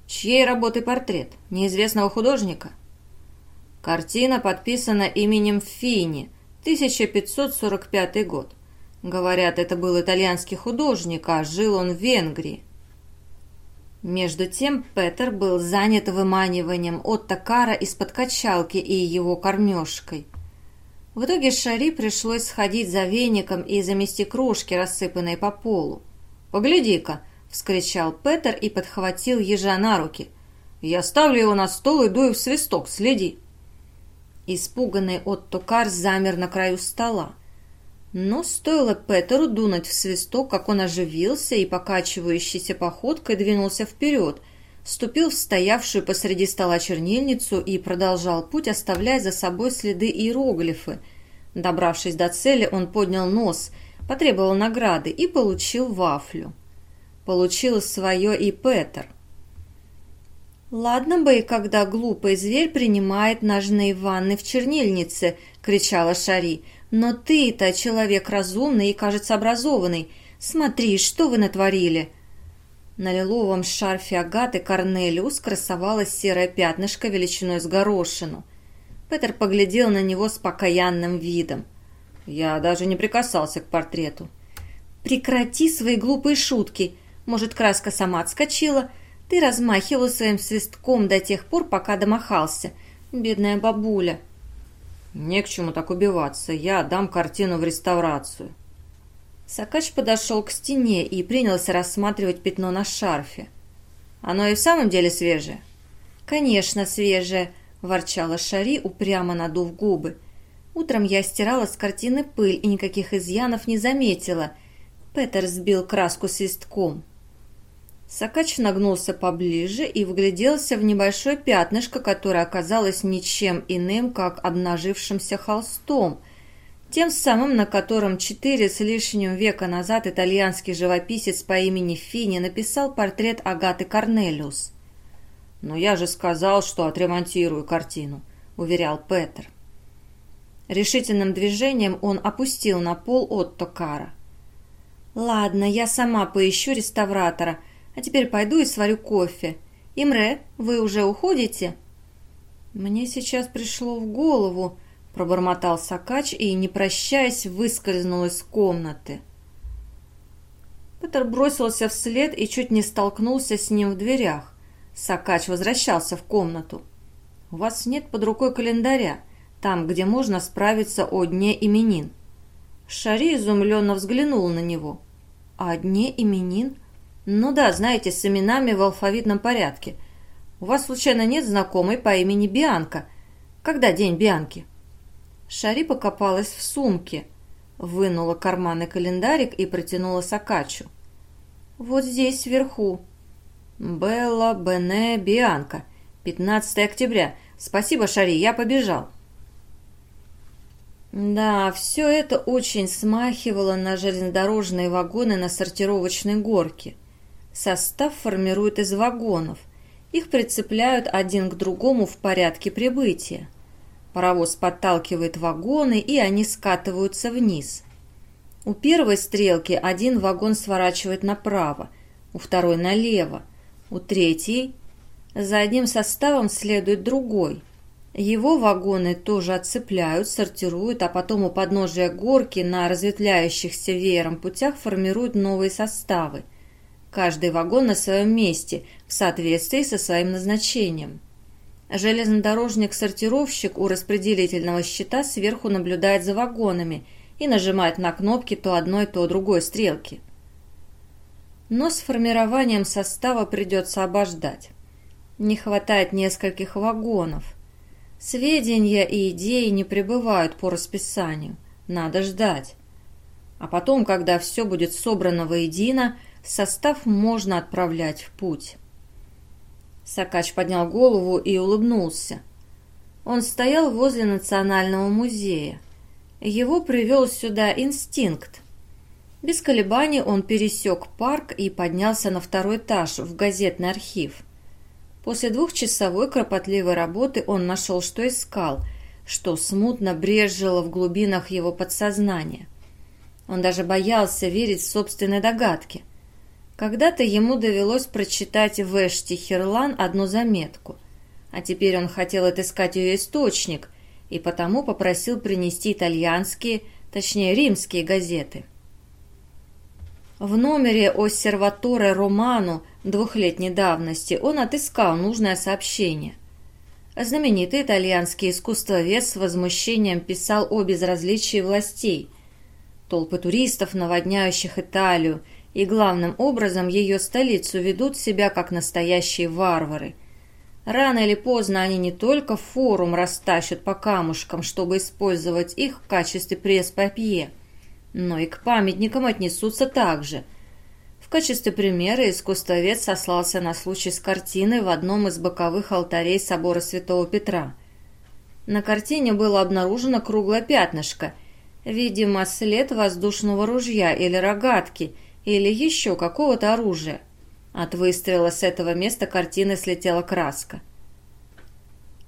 Чьей работы портрет? Неизвестного художника? Картина подписана именем Фини, 1545 год. Говорят, это был итальянский художник, а жил он в Венгрии. Между тем Петер был занят выманиванием Отто Кара из-под качалки и его кормежкой. В итоге Шари пришлось сходить за веником и замести крошки, рассыпанные по полу. «Погляди-ка!» — вскричал Петер и подхватил ежа на руки. «Я ставлю его на стол и дую в свисток, следи!» Испуганный Отто Кар замер на краю стола. Но стоило Петеру дунуть в свисток, как он оживился и покачивающейся походкой двинулся вперед, ступил в стоявшую посреди стола чернильницу и продолжал путь, оставляя за собой следы иероглифы. Добравшись до цели, он поднял нос, потребовал награды и получил вафлю. Получил свое и Петер. «Ладно бы, и когда глупый зверь принимает ножные ванны в чернильнице», — кричала Шари. «Но ты-то человек разумный и, кажется, образованный. Смотри, что вы натворили!» На лиловом шарфе Агаты Корнелиус красовалось серое пятнышко величиной с горошину. Петер поглядел на него с покаянным видом. Я даже не прикасался к портрету. «Прекрати свои глупые шутки! Может, краска сама отскочила?» Ты размахивал своим свистком до тех пор, пока домахался. Бедная бабуля. Не к чему так убиваться. Я дам картину в реставрацию. Сакач подошел к стене и принялся рассматривать пятно на шарфе. Оно и в самом деле свежее? Конечно, свежее, ворчала Шари, упрямо надув губы. Утром я стирала с картины пыль и никаких изъянов не заметила. Петер сбил краску свистком. Сакач нагнулся поближе и вгляделся в небольшое пятнышко, которое оказалось ничем иным, как обнажившимся холстом, тем самым, на котором четыре с лишним века назад итальянский живописец по имени Фини написал портрет Агаты Корнелиус. «Но я же сказал, что отремонтирую картину», — уверял Петер. Решительным движением он опустил на пол Отто Кара. «Ладно, я сама поищу реставратора», — а теперь пойду и сварю кофе. Имре, вы уже уходите?» «Мне сейчас пришло в голову», — пробормотал Сакач и, не прощаясь, выскользнул из комнаты. Петр бросился вслед и чуть не столкнулся с ним в дверях. Сакач возвращался в комнату. «У вас нет под рукой календаря, там, где можно справиться о дне именин». Шари изумленно взглянул на него. «О дне именин? «Ну да, знаете, с именами в алфавитном порядке. У вас, случайно, нет знакомой по имени Бианка? Когда день Бианки?» Шари покопалась в сумке, вынула карманный календарик и протянула Сакачу. «Вот здесь, вверху». «Белла Бене Бианка, 15 октября. Спасибо, Шари, я побежал». Да, все это очень смахивало на железнодорожные вагоны на сортировочной горке. Состав формируют из вагонов. Их прицепляют один к другому в порядке прибытия. Паровоз подталкивает вагоны, и они скатываются вниз. У первой стрелки один вагон сворачивает направо, у второй налево, у третьей за одним составом следует другой. Его вагоны тоже отцепляют, сортируют, а потом у подножия горки на разветвляющихся веером путях формируют новые составы – Каждый вагон на своем месте, в соответствии со своим назначением. Железнодорожник-сортировщик у распределительного щита сверху наблюдает за вагонами и нажимать на кнопки то одной, то другой стрелки. Но с формированием состава придется обождать. Не хватает нескольких вагонов. Сведения и идеи не прибывают по расписанию. Надо ждать. А потом, когда все будет собрано воедино, состав можно отправлять в путь. Сакач поднял голову и улыбнулся. Он стоял возле Национального музея. Его привел сюда инстинкт. Без колебаний он пересек парк и поднялся на второй этаж в газетный архив. После двухчасовой кропотливой работы он нашел, что искал, что смутно брежило в глубинах его подсознания. Он даже боялся верить в собственные догадки. Когда-то ему довелось прочитать в Эшти Херлан одну заметку, а теперь он хотел отыскать ее источник и потому попросил принести итальянские, точнее римские газеты. В номере «Осерваторе Роману» двухлетней давности он отыскал нужное сообщение. Знаменитый итальянский искусствовед с возмущением писал о безразличии властей. Толпы туристов, наводняющих Италию, и главным образом ее столицу ведут себя как настоящие варвары. Рано или поздно они не только форум растащат по камушкам, чтобы использовать их в качестве пресс-папье, но и к памятникам отнесутся также – в качестве примера искусствовед сослался на случай с картиной в одном из боковых алтарей собора Святого Петра. На картине было обнаружено круглое пятнышко, видимо, след воздушного ружья или рогатки, или еще какого-то оружия. От выстрела с этого места картины слетела краска.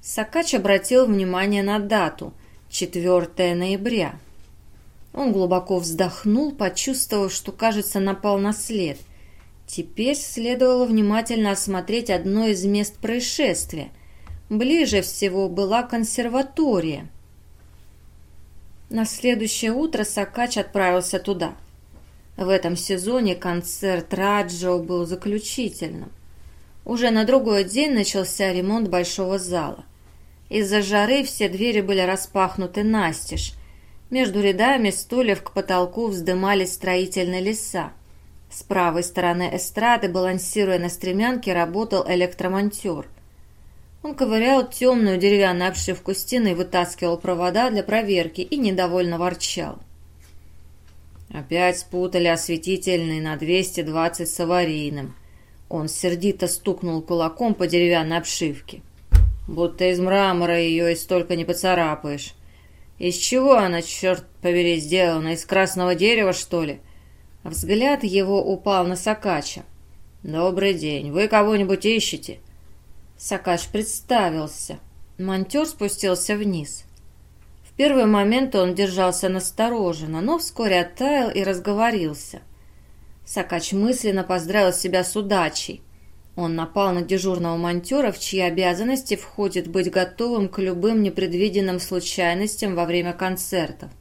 Сакач обратил внимание на дату – 4 ноября – он глубоко вздохнул, почувствовав, что, кажется, напал на след. Теперь следовало внимательно осмотреть одно из мест происшествия. Ближе всего была консерватория. На следующее утро Сакач отправился туда. В этом сезоне концерт Раджо был заключительным. Уже на другой день начался ремонт большого зала. Из-за жары все двери были распахнуты настежь, между рядами стульев к потолку вздымались строительные леса. С правой стороны эстрады, балансируя на стремянке, работал электромонтер. Он ковырял темную деревянную обшивку стены, вытаскивал провода для проверки и недовольно ворчал. Опять спутали осветительный на 220 с аварийным. Он сердито стукнул кулаком по деревянной обшивке. Будто из мрамора ее и столько не поцарапаешь. Из чего она, черт побери, сделана? Из красного дерева, что ли? Взгляд его упал на Сакача. «Добрый день. Вы кого-нибудь ищете?» Сакач представился. Монтер спустился вниз. Первый момент он держался настороженно, но вскоре оттаял и разговорился. Сакач мысленно поздравил себя с удачей. Он напал на дежурного монтера, в чьи обязанности входит быть готовым к любым непредвиденным случайностям во время концертов.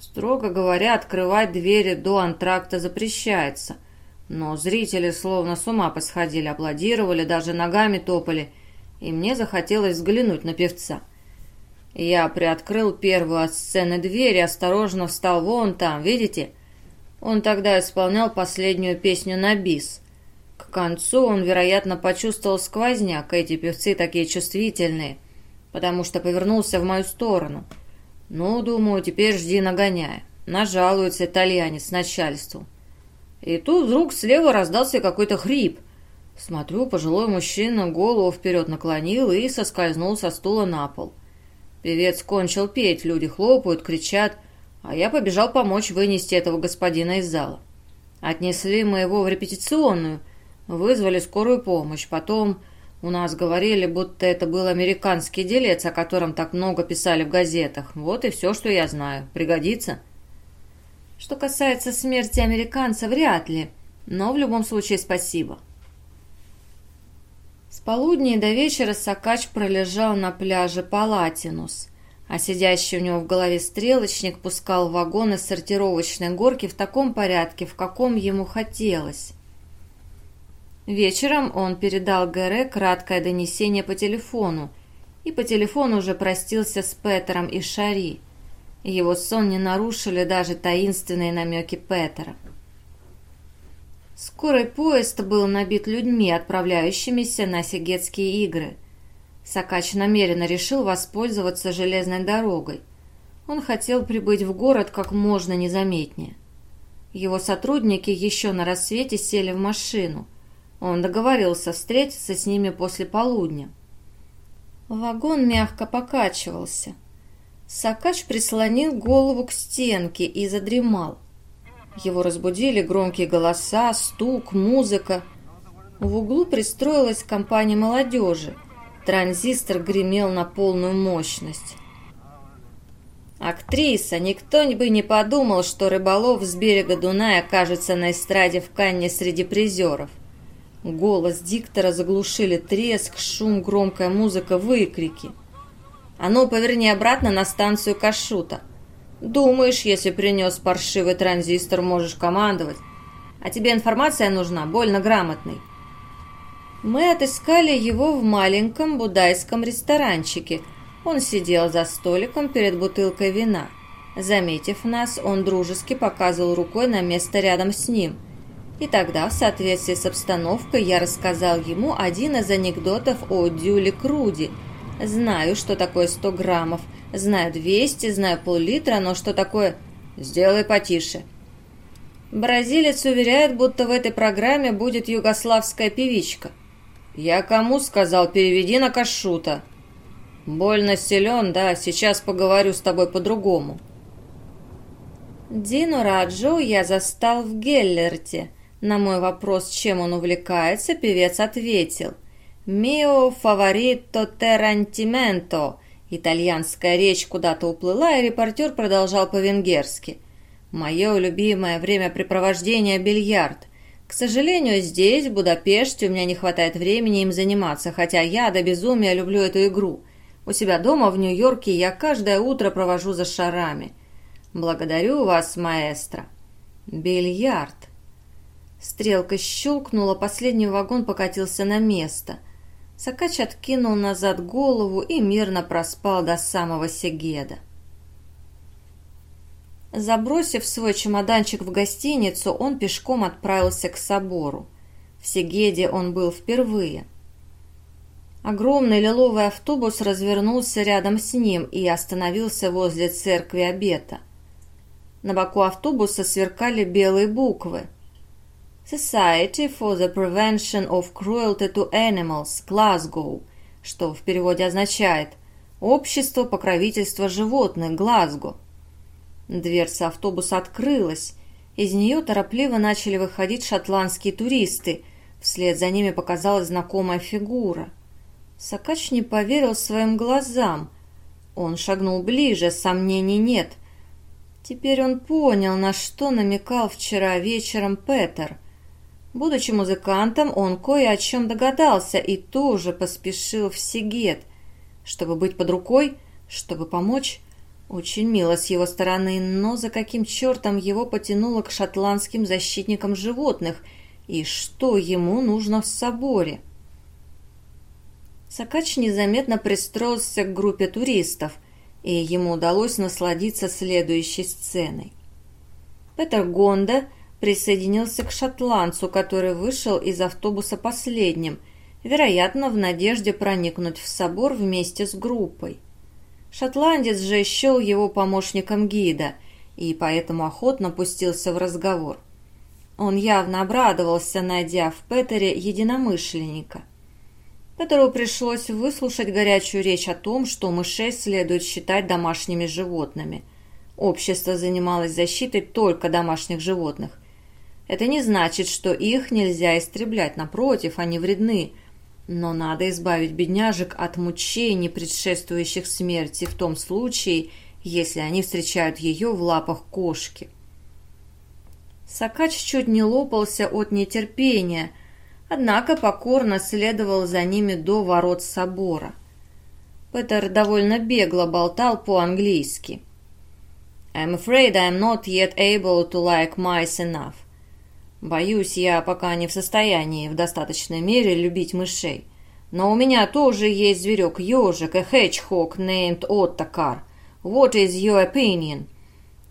Строго говоря, открывать двери до антракта запрещается. Но зрители словно с ума посходили, аплодировали, даже ногами топали, и мне захотелось взглянуть на певца. Я приоткрыл первую от сцены дверь и осторожно встал вон там, видите? Он тогда исполнял последнюю песню на бис. К концу он, вероятно, почувствовал сквозняк, эти певцы такие чувствительные, потому что повернулся в мою сторону. Ну, думаю, теперь жди нагоняя. Нажалуется итальянец начальству. И тут вдруг слева раздался какой-то хрип. Смотрю, пожилой мужчина голову вперед наклонил и соскользнул со стула на пол. Певец кончил петь, люди хлопают, кричат, а я побежал помочь вынести этого господина из зала. Отнесли мы его в репетиционную — Вызвали скорую помощь. Потом у нас говорили, будто это был американский делец, о котором так много писали в газетах. Вот и все, что я знаю. Пригодится? Что касается смерти американца, вряд ли. Но в любом случае спасибо. Полудня до вечера Сакач пролежал на пляже Палатинус, а сидящий у него в голове стрелочник пускал вагоны сортировочной горки в таком порядке, в каком ему хотелось. Вечером он передал Гэре краткое донесение по телефону, и по телефону уже простился с Петером и Шари. Его сон не нарушили даже таинственные намеки Петера. Скорый поезд был набит людьми, отправляющимися на Сигетские игры. Сакач намеренно решил воспользоваться железной дорогой. Он хотел прибыть в город как можно незаметнее. Его сотрудники еще на рассвете сели в машину. Он договорился встретиться с ними после полудня. Вагон мягко покачивался. Сакач прислонил голову к стенке и задремал. Его разбудили громкие голоса, стук, музыка. В углу пристроилась компания молодежи. Транзистор гремел на полную мощность. Актриса, никто бы не подумал, что рыболов с берега Дуная окажется на эстраде в Канне среди призеров. Голос диктора заглушили треск, шум, громкая музыка, выкрики. «А ну, поверни обратно на станцию Кашута. Думаешь, если принес паршивый транзистор, можешь командовать. А тебе информация нужна, больно грамотный». Мы отыскали его в маленьком будайском ресторанчике – он сидел за столиком перед бутылкой вина. Заметив нас, он дружески показывал рукой на место рядом с ним. И тогда, в соответствии с обстановкой, я рассказал ему один из анекдотов о Дюле Круди. Знаю, что такое 100 граммов, знаю 200, знаю пол-литра, но что такое... Сделай потише. Бразилец уверяет, будто в этой программе будет югославская певичка. Я кому сказал, переведи на Кашута. «Больно силен, да, сейчас поговорю с тобой по-другому». Дину Раджу я застал в Геллерте. На мой вопрос, чем он увлекается, певец ответил «Мио фаворито терантименто». Итальянская речь куда-то уплыла, и репортер продолжал по-венгерски. «Мое любимое времяпрепровождение – бильярд. К сожалению, здесь, в Будапеште, у меня не хватает времени им заниматься, хотя я до безумия люблю эту игру». У себя дома в Нью-Йорке я каждое утро провожу за шарами. Благодарю вас, маэстро. Бильярд. Стрелка щелкнула, последний вагон покатился на место. Сакач откинул назад голову и мирно проспал до самого Сегеда. Забросив свой чемоданчик в гостиницу, он пешком отправился к собору. В Сегеде он был впервые. Огромный лиловый автобус развернулся рядом с ним и остановился возле церкви Обета. На боку автобуса сверкали белые буквы. Society for the Prevention of Cruelty to Animals, Glasgow, что в переводе означает «Общество покровительства животных, Глазго». Дверца автобуса открылась. Из нее торопливо начали выходить шотландские туристы. Вслед за ними показалась знакомая фигура – Сакач не поверил своим глазам. Он шагнул ближе, сомнений нет. Теперь он понял, на что намекал вчера вечером Петер. Будучи музыкантом, он кое о чем догадался и тоже поспешил в Сигет. Чтобы быть под рукой, чтобы помочь, очень мило с его стороны, но за каким чертом его потянуло к шотландским защитникам животных, и что ему нужно в соборе? Сакач незаметно пристроился к группе туристов, и ему удалось насладиться следующей сценой. Петер Гонда присоединился к шотландцу, который вышел из автобуса последним, вероятно, в надежде проникнуть в собор вместе с группой. Шотландец же счел его помощником гида и поэтому охотно пустился в разговор. Он явно обрадовался, найдя в Петере единомышленника – Петеру пришлось выслушать горячую речь о том, что мышей следует считать домашними животными. Общество занималось защитой только домашних животных. Это не значит, что их нельзя истреблять, напротив, они вредны. Но надо избавить бедняжек от мучений, предшествующих смерти, в том случае, если они встречают ее в лапах кошки. Сакач чуть не лопался от нетерпения – однако покорно следовал за ними до ворот собора. Петер довольно бегло болтал по-английски. «I'm afraid I'm not yet able to like mice enough. Боюсь, я пока не в состоянии в достаточной мере любить мышей. Но у меня тоже есть зверек-ежик, a hedgehog named Ottokar. What is your opinion?»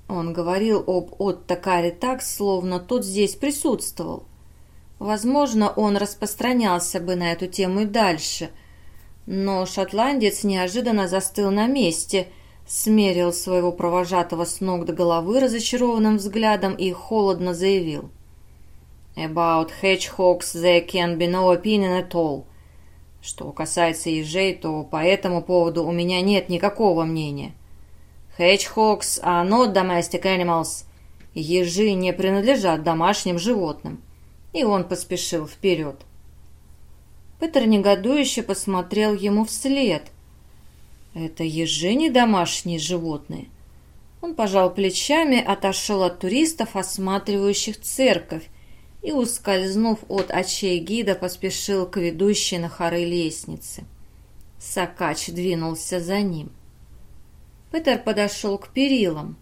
Он говорил об Отто Каре так, словно тот здесь присутствовал. Возможно, он распространялся бы на эту тему и дальше, но шотландец неожиданно застыл на месте, смерил своего провожатого с ног до головы разочарованным взглядом и холодно заявил. «About hedgehogs there can be no opinion at all». Что касается ежей, то по этому поводу у меня нет никакого мнения. Hedgehogs are not domestic animals. Ежи не принадлежат домашним животным. И он поспешил вперед. Петр негодующе посмотрел ему вслед. Это ежи не домашние животные. Он пожал плечами, отошел от туристов, осматривающих церковь, и, ускользнув от очей гида, поспешил к ведущей на хоры лестнице. Сакач двинулся за ним. Петер подошел к перилам.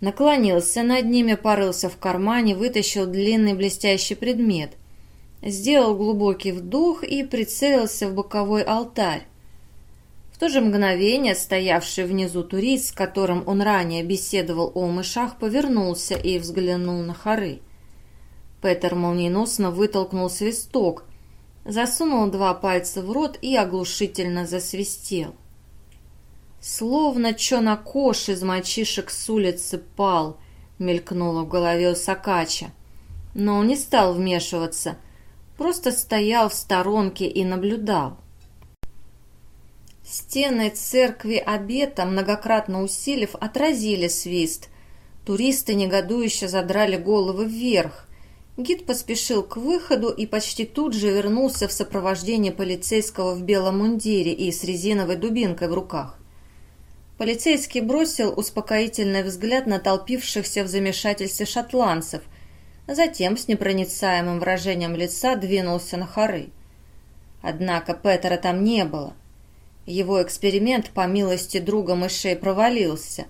Наклонился над ними, порылся в кармане, вытащил длинный блестящий предмет. Сделал глубокий вдох и прицелился в боковой алтарь. В то же мгновение стоявший внизу турист, с которым он ранее беседовал о мышах, повернулся и взглянул на хоры. Петер молниеносно вытолкнул свисток, засунул два пальца в рот и оглушительно засвистел. Словно чонокош из мальчишек с улицы пал, мелькнуло в голове у Сакача. Но он не стал вмешиваться, просто стоял в сторонке и наблюдал. Стены церкви обета, многократно усилив, отразили свист. Туристы негодующе задрали головы вверх. Гид поспешил к выходу и почти тут же вернулся в сопровождении полицейского в белом мундире и с резиновой дубинкой в руках. Полицейский бросил успокоительный взгляд на толпившихся в замешательстве шотландцев, затем с непроницаемым выражением лица двинулся на хоры. Однако Петера там не было. Его эксперимент, по милости друга мышей, провалился.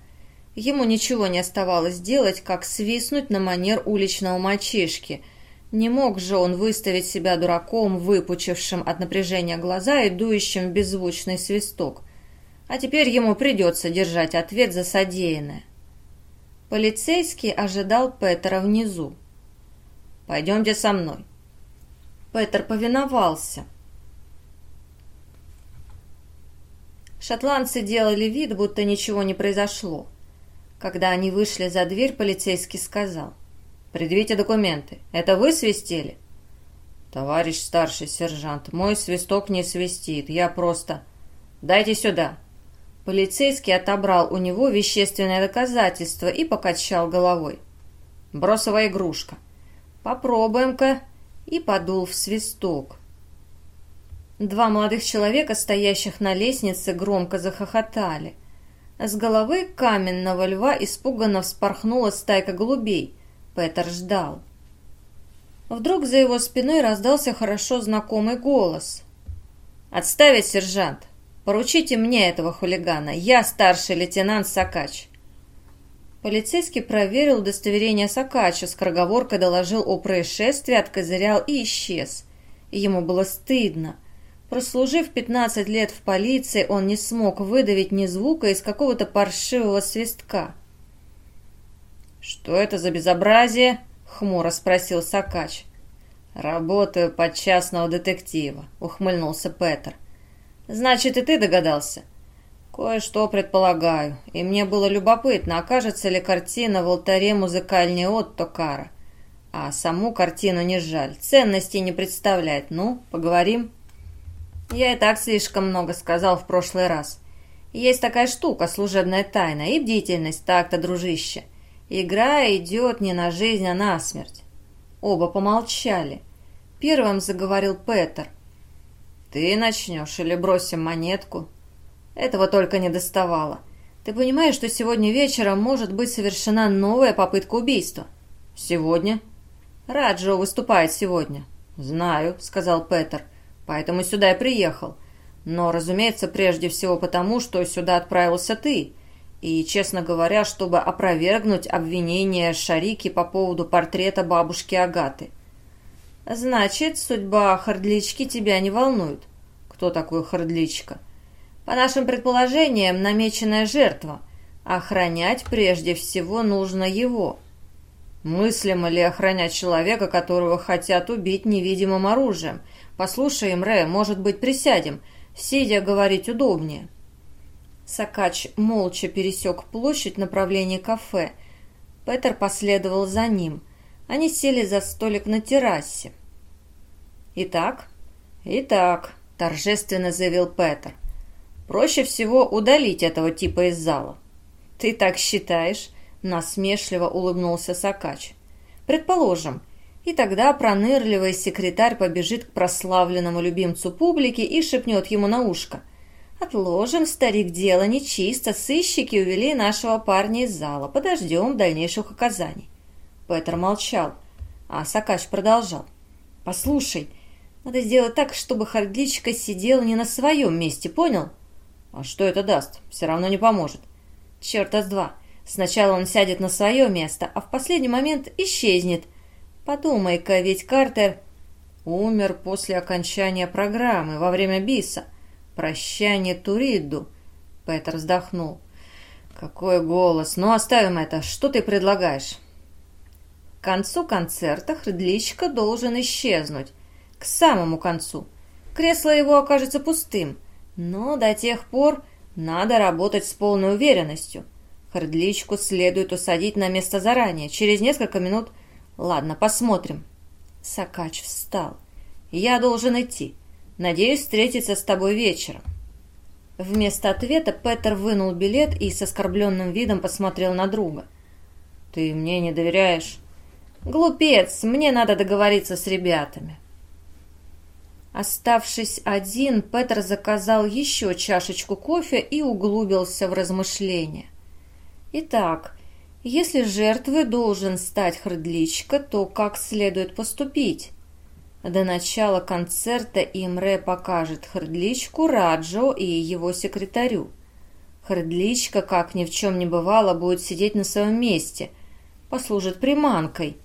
Ему ничего не оставалось делать, как свистнуть на манер уличного мальчишки. Не мог же он выставить себя дураком, выпучившим от напряжения глаза и дующим беззвучный свисток – а теперь ему придется держать ответ за содеянное. Полицейский ожидал Петера внизу. «Пойдемте со мной». Петер повиновался. Шотландцы делали вид, будто ничего не произошло. Когда они вышли за дверь, полицейский сказал. «Предъявите документы. Это вы свистели?» «Товарищ старший сержант, мой свисток не свистит. Я просто...» «Дайте сюда!» Полицейский отобрал у него вещественное доказательство и покачал головой. «Бросовая игрушка. Попробуем-ка». И подул в свисток. Два молодых человека, стоящих на лестнице, громко захохотали. С головы каменного льва испуганно вспорхнула стайка голубей. Петер ждал. Вдруг за его спиной раздался хорошо знакомый голос. «Отставить, сержант! Поручите мне этого хулигана. Я старший лейтенант Сакач». Полицейский проверил удостоверение Сакача, скороговоркой доложил о происшествии, откозырял и исчез. Ему было стыдно. Прослужив 15 лет в полиции, он не смог выдавить ни звука из какого-то паршивого свистка. «Что это за безобразие?» — хмуро спросил Сакач. «Работаю под частного детектива», — ухмыльнулся Петер. Значит, и ты догадался? Кое-что предполагаю, и мне было любопытно, окажется ли картина в алтаре музыкальнее Отто Кара. А саму картину не жаль, ценности не представляет. Ну, поговорим? Я и так слишком много сказал в прошлый раз. Есть такая штука, служебная тайна, и бдительность, так-то, дружище. Игра идет не на жизнь, а на смерть. Оба помолчали. Первым заговорил Петер – «Ты начнешь или бросим монетку?» Этого только не доставало. Ты понимаешь, что сегодня вечером может быть совершена новая попытка убийства? Сегодня? Раджо выступает сегодня. Знаю, сказал Петер. Поэтому сюда я приехал. Но, разумеется, прежде всего потому, что сюда отправился ты. И, честно говоря, чтобы опровергнуть обвинение Шарики по поводу портрета бабушки Агаты. Значит, судьба Хардлички тебя не волнует. Кто такой Хардличка? По нашим предположениям, намеченная жертва. Охранять прежде всего нужно его. Мыслимо ли охранять человека, которого хотят убить невидимым оружием? Послушаем, Ре, может быть, присядем. Сидя говорить удобнее. Сакач молча пересек площадь в направлении кафе. Петер последовал за ним. Они сели за столик на террасе. «Итак?» «Итак», — торжественно заявил Петер. «Проще всего удалить этого типа из зала». «Ты так считаешь?» — насмешливо улыбнулся Сакач. «Предположим. И тогда пронырливый секретарь побежит к прославленному любимцу публики и шепнет ему на ушко. «Отложим, старик, дело нечисто. Сыщики увели нашего парня из зала. Подождем дальнейших указаний». Петр молчал, а Сакач продолжал. «Послушай, надо сделать так, чтобы Хардличка сидел не на своем месте, понял?» «А что это даст? Все равно не поможет». «Черта с два. Сначала он сядет на свое место, а в последний момент исчезнет. Подумай-ка, ведь Картер умер после окончания программы во время биса. Прощание Туридду. Петер вздохнул. Какой голос. Ну, оставим это. Что ты предлагаешь? К концу концерта Хрдличка должен исчезнуть. К самому концу. Кресло его окажется пустым. Но до тех пор надо работать с полной уверенностью. Хрдличку следует усадить на место заранее. Через несколько минут Ладно, посмотрим. Сакач встал. Я должен идти. Надеюсь встретиться с тобой вечером. Вместо ответа Петер вынул билет и с оскорбленным видом посмотрел на друга. «Ты мне не доверяешь?» «Глупец, мне надо договориться с ребятами». Оставшись один, Петр заказал еще чашечку кофе и углубился в размышления. Итак, если жертвой должен стать Хрдличка, то как следует поступить? До начала концерта Имре покажет Хрдличку Раджо и его секретарю. Хрдличка, как ни в чем не бывало, будет сидеть на своем месте, послужит приманкой.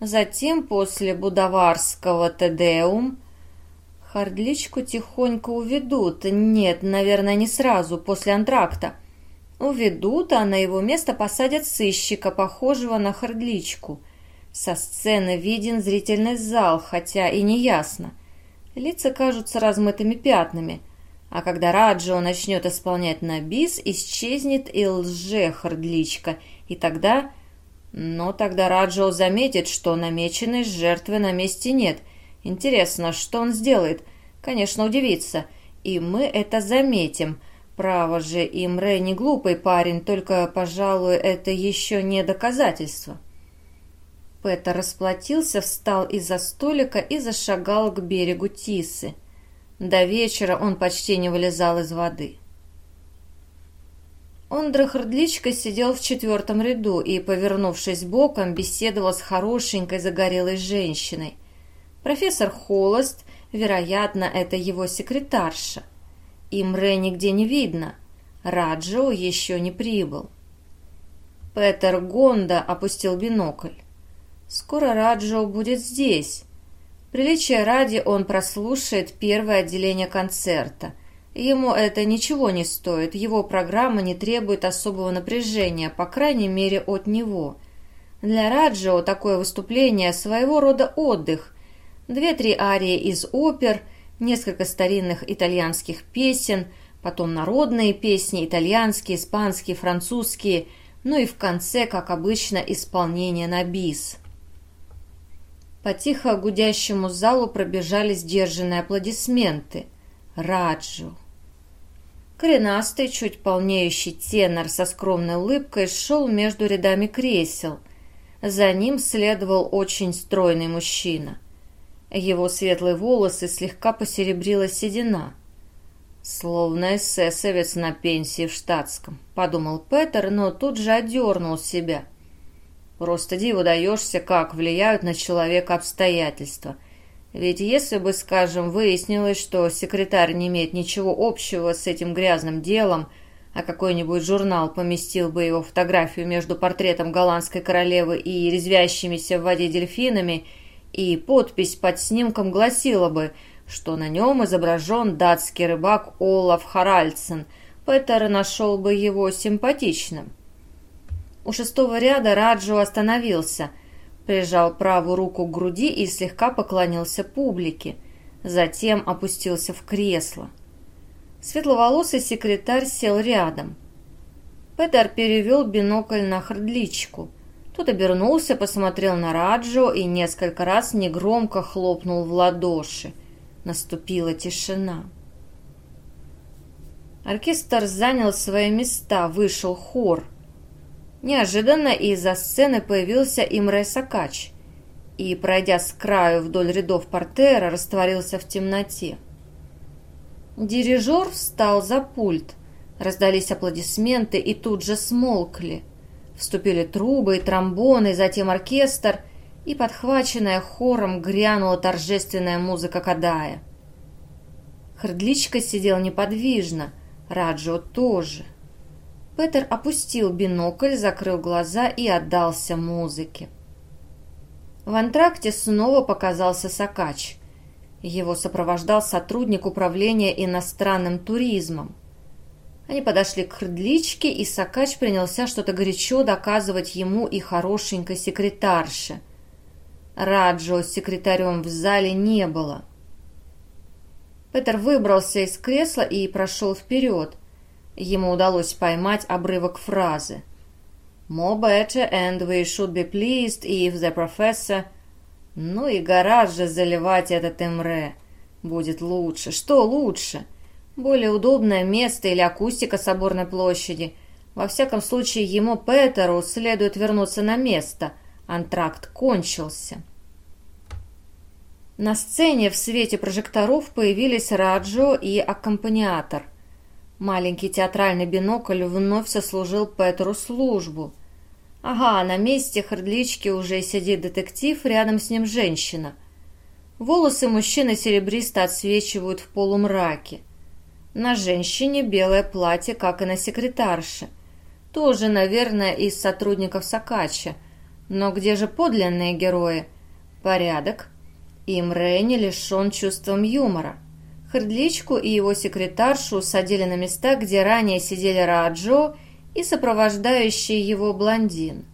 Затем, после будаварского Тедеум, Хардличку тихонько уведут. Нет, наверное, не сразу, после антракта. Уведут, а на его место посадят сыщика, похожего на Хардличку. Со сцены виден зрительный зал, хотя и не ясно. Лица кажутся размытыми пятнами. А когда Раджо начнет исполнять на бис, исчезнет и лже-хардличка, и тогда... Но тогда Раджо заметит, что намеченной жертвы на месте нет. Интересно, что он сделает? Конечно, удивится. И мы это заметим – Право же, Имре не глупый парень, только, пожалуй, это еще не доказательство. Петер расплатился, встал из-за столика и зашагал к берегу Тисы. До вечера он почти не вылезал из воды. Ондра Хардличка сидел в четвертом ряду и, повернувшись боком, беседовал с хорошенькой загорелой женщиной. Профессор Холост, вероятно, это его секретарша – Имре нигде не видно. Раджо еще не прибыл. Петер Гонда опустил бинокль. Скоро Раджо будет здесь. Приличия ради он прослушает первое отделение концерта. Ему это ничего не стоит, его программа не требует особого напряжения, по крайней мере от него. Для Раджо такое выступление своего рода отдых. Две-три арии из опер – несколько старинных итальянских песен, потом народные песни, итальянские, испанские, французские, ну и в конце, как обычно, исполнение на бис. По тихо гудящему залу пробежали сдержанные аплодисменты. Раджу. Коренастый, чуть полнеющий тенор со скромной улыбкой шел между рядами кресел. За ним следовал очень стройный мужчина – его светлые волосы слегка посеребрила седина. «Словно эсэсовец на пенсии в штатском», — подумал Петер, но тут же одернул себя. «Просто диву даешься, как влияют на человека обстоятельства. Ведь если бы, скажем, выяснилось, что секретарь не имеет ничего общего с этим грязным делом, а какой-нибудь журнал поместил бы его фотографию между портретом голландской королевы и резвящимися в воде дельфинами — и подпись под снимком гласила бы, что на нем изображен датский рыбак Олаф Харальдсен, Петер нашел бы его симпатичным. У шестого ряда Раджо остановился, прижал правую руку к груди и слегка поклонился публике, затем опустился в кресло. Светловолосый секретарь сел рядом. Петер перевел бинокль на Хардличку. Тот обернулся, посмотрел на Раджо и несколько раз негромко хлопнул в ладоши. Наступила тишина. Оркестр занял свои места, вышел хор. Неожиданно из-за сцены появился Имре Сакач и, пройдя с краю вдоль рядов портера, растворился в темноте. Дирижер встал за пульт. Раздались аплодисменты и тут же смолкли. Вступили трубы и тромбоны, затем оркестр, и, подхваченная хором, грянула торжественная музыка Кадая. Хрдличка сидел неподвижно — Раджо тоже. Петер опустил бинокль, закрыл глаза и отдался музыке. В антракте снова показался Сакач. Его сопровождал сотрудник управления иностранным туризмом. Они подошли к Хрдличке, и Сакач принялся что-то горячо доказывать ему и хорошенькой секретарше. Раджо с секретарем в зале не было. Петер выбрался из кресла и прошел вперед. Ему удалось поймать обрывок фразы. «More better and we should be pleased if the professor...» Ну и гора же заливать этот Эмре. Будет лучше. Что лучше? Более удобное место или акустика соборной площади. Во всяком случае, ему, Петеру, следует вернуться на место. Антракт кончился. На сцене в свете прожекторов появились Раджо и аккомпаниатор. Маленький театральный бинокль вновь сослужил Петру службу. Ага, на месте Хардлички уже сидит детектив, рядом с ним женщина. Волосы мужчины серебристо отсвечивают в полумраке. На женщине белое платье, как и на секретарше. Тоже, наверное, из сотрудников Сакача. Но где же подлинные герои? Порядок, Имре не лишен чувством юмора. Хрдличку и его секретаршу садили на места, где ранее сидели Раджо и сопровождающий его блондин.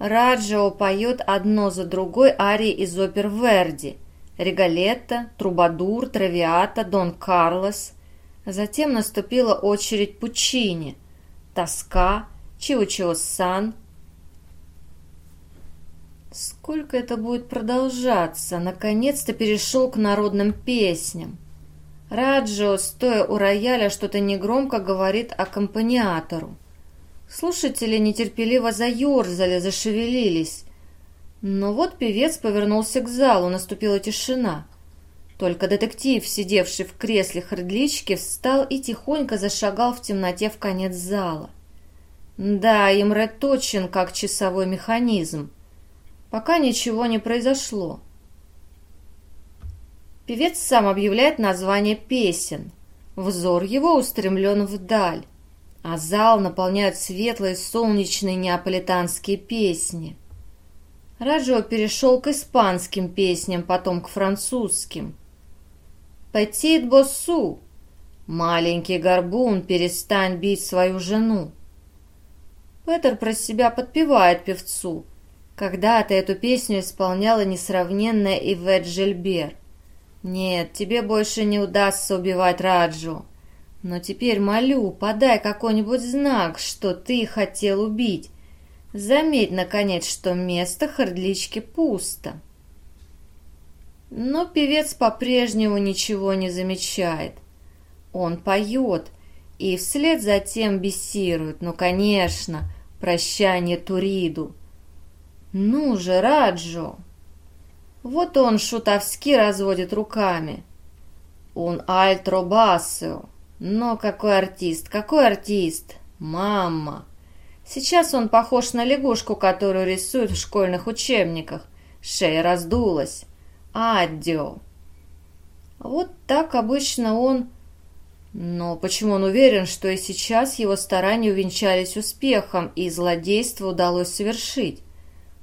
Раджо поет одно за другой арии из опер Верди. Регалетта, Трубадур, Травиата, Дон Карлос. Затем наступила очередь Пучини. Тоска, Чио-Чио-Сан, Сколько это будет продолжаться? Наконец-то перешел к народным песням. Раджо, стоя у рояля, что-то негромко говорит аккомпаниатору. Слушатели нетерпеливо заерзали, зашевелились. Но вот певец повернулся к залу, наступила тишина. Только детектив, сидевший в кресле хрдлички, встал и тихонько зашагал в темноте в конец зала. Да, Имре точен, как часовой механизм пока ничего не произошло. Певец сам объявляет название песен. Взор его устремлен вдаль, а зал наполняют светлые солнечные неаполитанские песни. Раджо перешел к испанским песням, потом к французским. «Петит боссу» «Маленький горбун, перестань бить свою жену». Петер про себя подпевает певцу – когда-то эту песню исполняла несравненная Ивет Жильбер. Нет, тебе больше не удастся убивать Раджу. Но теперь молю, подай какой-нибудь знак, что ты хотел убить. Заметь, наконец, что место Хардлички пусто. Но певец по-прежнему ничего не замечает. Он поет и вслед за тем бессирует. Ну, конечно, прощание Туриду. «Ну же, Раджо!» Вот он шутовски разводит руками. Он альтро бассо. Но какой артист, какой артист! Мама! Сейчас он похож на лягушку, которую рисуют в школьных учебниках. Шея раздулась. Аддио. Вот так обычно он... Но почему он уверен, что и сейчас его старания увенчались успехом, и злодейство удалось совершить?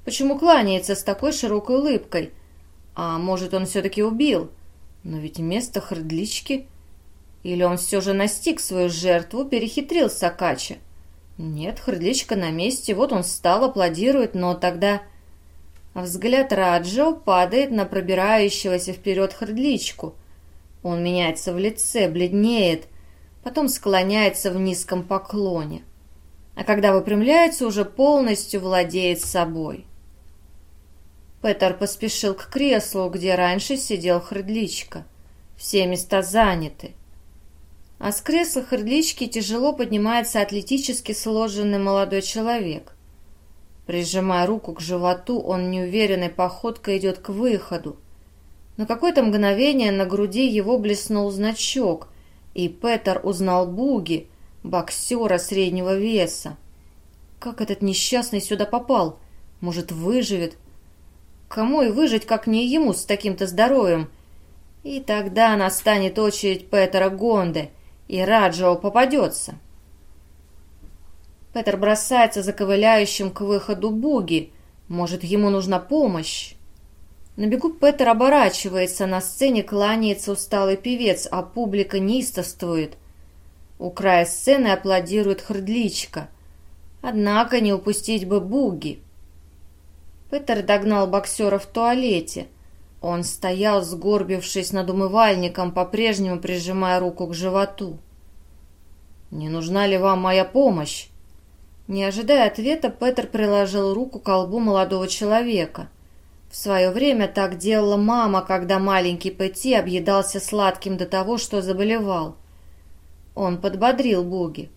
Почему кланяется с такой широкой улыбкой? А может, он все-таки убил? Но ведь место Хрдлички... Или он все же настиг свою жертву, перехитрил Сакача? Нет, Хрдличка на месте, вот он встал, аплодирует, но тогда... Взгляд Раджо падает на пробирающегося вперед Хрдличку. Он меняется в лице, бледнеет, потом склоняется в низком поклоне. А когда выпрямляется, уже полностью владеет собой. Петер поспешил к креслу, где раньше сидел Хрдличка. Все места заняты. А с кресла Хрдлички тяжело поднимается атлетически сложенный молодой человек. Прижимая руку к животу, он неуверенной походкой идет к выходу. На какое-то мгновение на груди его блеснул значок, и Петер узнал Буги, боксера среднего веса. Как этот несчастный сюда попал? Может, выживет? Кому и выжить, как не ему с таким-то здоровьем? И тогда настанет очередь Петера Гонде, и Раджо попадется. Петер бросается за ковыляющим к выходу Буги. Может, ему нужна помощь? На бегу Петер оборачивается, на сцене кланяется усталый певец, а публика неистовствует. У края сцены аплодирует Хрдличка. Однако не упустить бы Буги. Петер догнал боксера в туалете. Он стоял, сгорбившись над умывальником, по-прежнему прижимая руку к животу. «Не нужна ли вам моя помощь?» Не ожидая ответа, Петер приложил руку к колбу молодого человека. В свое время так делала мама, когда маленький Пэти объедался сладким до того, что заболевал. Он подбодрил Буги.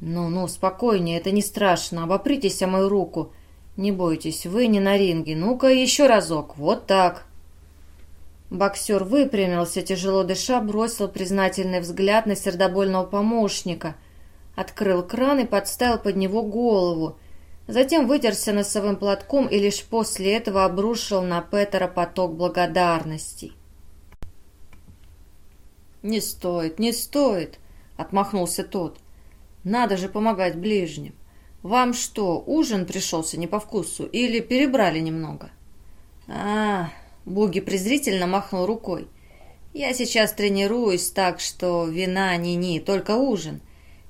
«Ну-ну, спокойнее, это не страшно. Обопритесь о мою руку. Не бойтесь, вы не на ринге. Ну-ка, еще разок. Вот так». Боксер выпрямился, тяжело дыша, бросил признательный взгляд на сердобольного помощника – открыл кран и подставил под него голову. Затем вытерся носовым платком и лишь после этого обрушил на Петера поток благодарностей. «Не стоит, не стоит!» — отмахнулся тот. «Надо же помогать ближним. Вам что, ужин пришелся не по вкусу или перебрали немного?» «А, Буги презрительно махнул рукой. «Я сейчас тренируюсь, так что вина ни-ни, только ужин.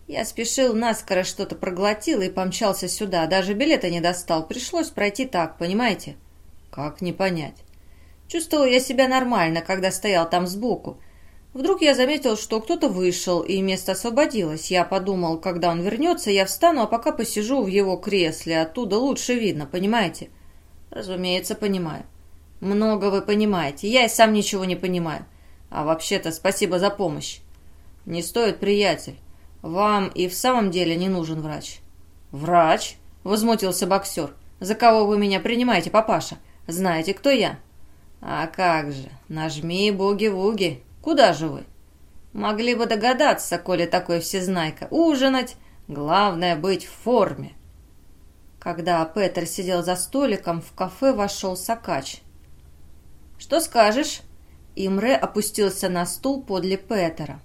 Я спешил, наскоро что-то проглотил и помчался сюда. Даже билета не достал. Пришлось пройти так, понимаете? Как не понять? Чувствовал я себя нормально, когда стоял там сбоку. Вдруг я заметил, что кто-то вышел, и место освободилось. Я подумал, когда он вернется, я встану, а пока посижу в его кресле. Оттуда лучше видно, понимаете? Разумеется, понимаю. Много вы понимаете. Я и сам ничего не понимаю. А вообще-то спасибо за помощь. Не стоит, приятель. «Вам и в самом деле не нужен врач». «Врач?» — возмутился боксер. «За кого вы меня принимаете, папаша? Знаете, кто я?» «А как же? Нажми буги-вуги. Куда же вы?» «Могли бы догадаться, коли такой всезнайка. Ужинать. Главное быть в форме». Когда Петер сидел за столиком, в кафе вошел Сакач. «Что скажешь?» Имре опустился на стул подле Петера.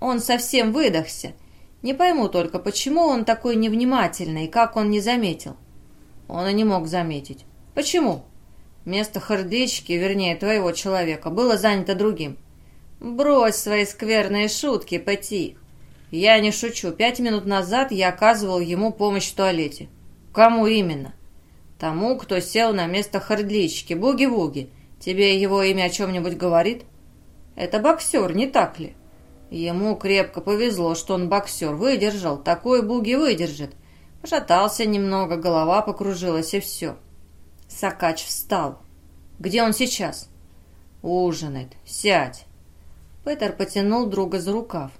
Он совсем выдохся. Не пойму только, почему он такой невнимательный, как он не заметил. Он и не мог заметить. Почему? Место хардички, вернее, твоего человека, было занято другим. Брось свои скверные шутки, Пэти. Я не шучу. Пять минут назад я оказывал ему помощь в туалете. Кому именно? Тому, кто сел на место хардлички, Буги-Вуги. Тебе его имя о чем-нибудь говорит? Это боксер, не так ли? Ему крепко повезло, что он боксер, выдержал, такой буги выдержит. Пошатался немного, голова покружилась и все. Сакач встал. «Где он сейчас?» «Ужинает. Сядь». Петер потянул друга за рукав.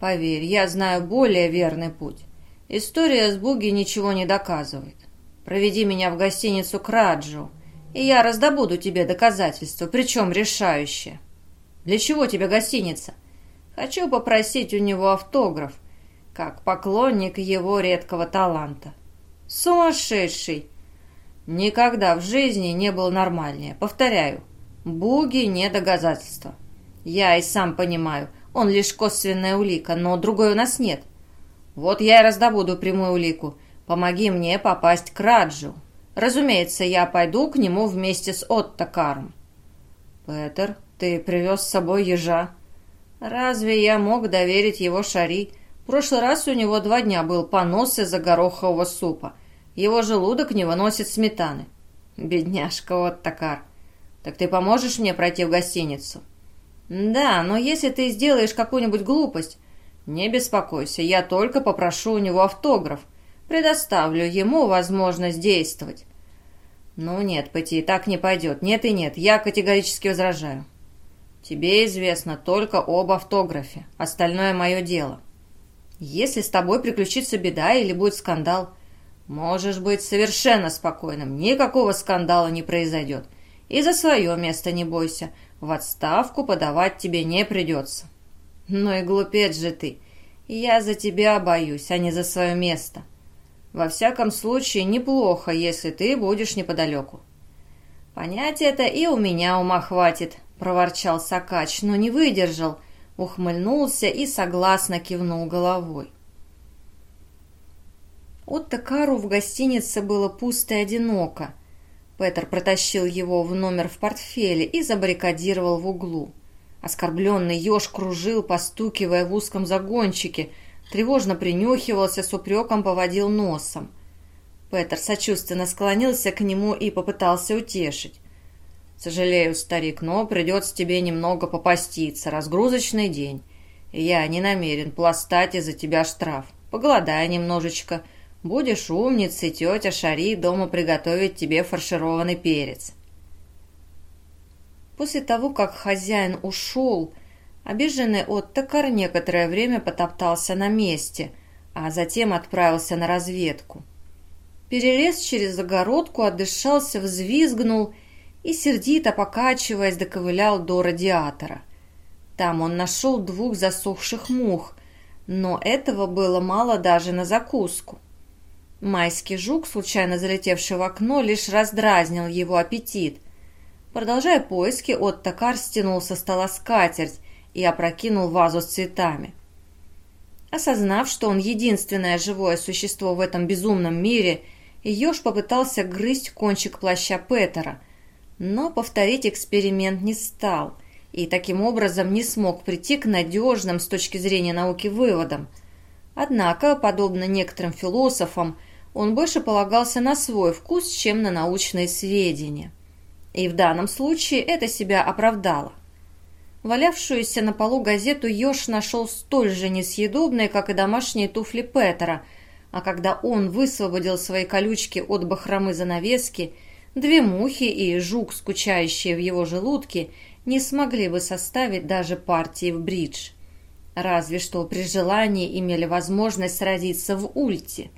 «Поверь, я знаю более верный путь. История с Буги ничего не доказывает. Проведи меня в гостиницу к Раджу, и я раздобуду тебе доказательства, причем решающие». «Для чего тебе гостиница?» Хочу попросить у него автограф, как поклонник его редкого таланта. Сумасшедший! Никогда в жизни не был нормальнее. Повторяю, буги не доказательства. Я и сам понимаю, он лишь косвенная улика, но другой у нас нет. Вот я и раздобуду прямую улику. Помоги мне попасть к Раджу. Разумеется, я пойду к нему вместе с Оттокаром. Петер, ты привез с собой ежа. Разве я мог доверить его Шари? В прошлый раз у него два дня был понос из-за горохового супа. Его желудок не выносит сметаны. Бедняжка вот такар. Так ты поможешь мне пройти в гостиницу? Да, но если ты сделаешь какую-нибудь глупость... Не беспокойся, я только попрошу у него автограф. Предоставлю ему возможность действовать. Ну нет, Пати, так не пойдет. Нет и нет, я категорически возражаю. Тебе известно только об автографе. Остальное мое дело. Если с тобой приключится беда или будет скандал, можешь быть совершенно спокойным. Никакого скандала не произойдет. И за свое место не бойся. В отставку подавать тебе не придется. Ну и глупец же ты. Я за тебя боюсь, а не за свое место. Во всяком случае, неплохо, если ты будешь неподалеку. Понять это и у меня ума хватит, — проворчал Сакач, но не выдержал, ухмыльнулся и согласно кивнул головой. Отто Кару в гостинице было пусто и одиноко. Петер протащил его в номер в портфеле и забаррикадировал в углу. Оскорбленный еж кружил, постукивая в узком загончике, тревожно принюхивался, с упреком поводил носом. Петер сочувственно склонился к нему и попытался утешить. «Сожалею, старик, но придется тебе немного попаститься. Разгрузочный день. Я не намерен пластать из-за тебя штраф. Поголодай немножечко. Будешь умницей, тетя Шари дома приготовит тебе фаршированный перец». После того, как хозяин ушел, обиженный Оттокар некоторое время потоптался на месте, а затем отправился на разведку. Перелез через загородку, отдышался, взвизгнул и сердито покачиваясь, доковылял до радиатора. Там он нашел двух засохших мух, но этого было мало даже на закуску. Майский жук, случайно залетевший в окно, лишь раздразнил его аппетит. Продолжая поиски, Оттокар стянул со стола скатерть и опрокинул вазу с цветами. Осознав, что он единственное живое существо в этом безумном мире, еж попытался грызть кончик плаща Петера, но повторить эксперимент не стал и таким образом не смог прийти к надежным с точки зрения науки выводам. Однако, подобно некоторым философам, он больше полагался на свой вкус, чем на научные сведения. И в данном случае это себя оправдало. Валявшуюся на полу газету Ёж нашел столь же несъедобной, как и домашние туфли Петера, а когда он высвободил свои колючки от бахромы занавески – Две мухи и жук, скучающие в его желудке, не смогли бы составить даже партии в бридж. Разве что при желании имели возможность сразиться в ульте.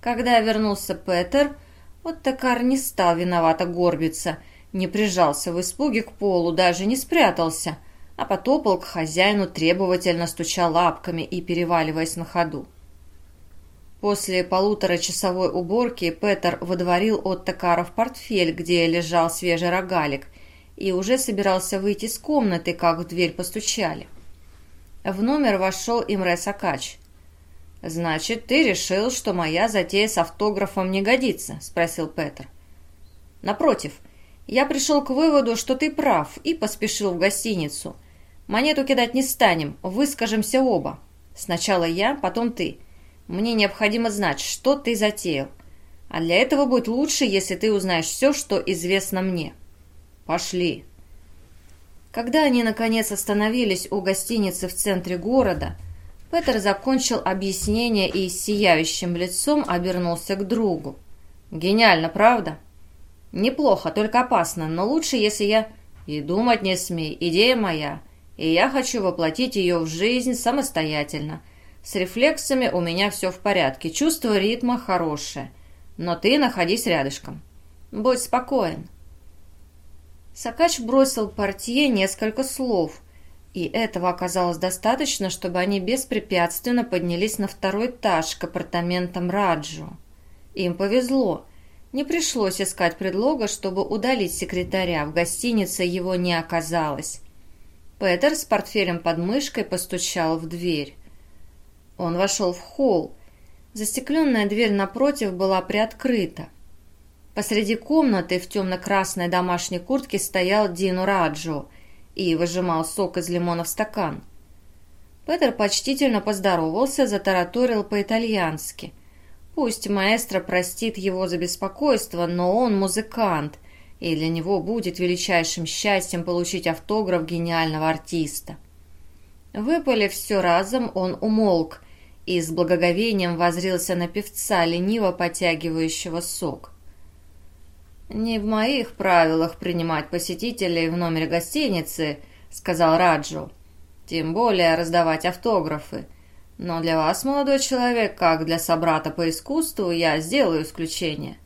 Когда вернулся Петер, Оттокар не стал виновато горбиться, не прижался в испуге к полу, даже не спрятался, а потопал к хозяину, требовательно стуча лапками и переваливаясь на ходу. После полуторачасовой уборки Петер выдворил Отто Кара в портфель, где лежал свежий рогалик, и уже собирался выйти из комнаты, как в дверь постучали. В номер вошел Имре Сакач. «Значит, ты решил, что моя затея с автографом не годится?» – спросил Петер. «Напротив, я пришел к выводу, что ты прав, и поспешил в гостиницу. Монету кидать не станем, выскажемся оба. Сначала я, потом ты». Мне необходимо знать, что ты затеял. А для этого будет лучше, если ты узнаешь все, что известно мне. Пошли. Когда они, наконец, остановились у гостиницы в центре города, Петер закончил объяснение и с сияющим лицом обернулся к другу. «Гениально, правда?» «Неплохо, только опасно, но лучше, если я...» «И думать не смей, идея моя, и я хочу воплотить ее в жизнь самостоятельно, с рефлексами у меня все в порядке, чувство ритма хорошее. Но ты находись рядышком. Будь спокоен. Сакач бросил портье несколько слов, и этого оказалось достаточно, чтобы они беспрепятственно поднялись на второй этаж к апартаментам Раджу. Им повезло. Не пришлось искать предлога, чтобы удалить секретаря. В гостинице его не оказалось. Петер с портфелем под мышкой постучал в дверь. Он вошел в холл. Застекленная дверь напротив была приоткрыта. Посреди комнаты в темно-красной домашней куртке стоял Дину Раджо и выжимал сок из лимона в стакан – Петер почтительно поздоровался, затараторил по-итальянски. Пусть маэстро простит его за беспокойство, но он музыкант, и для него будет величайшим счастьем получить автограф гениального артиста. Выпалив все разом, он умолк и с благоговением возрился на певца, лениво потягивающего сок. «Не в моих правилах принимать посетителей в номере гостиницы», — сказал Раджу. «Тем более раздавать автографы. Но для вас, молодой человек, как для собрата по искусству, я сделаю исключение».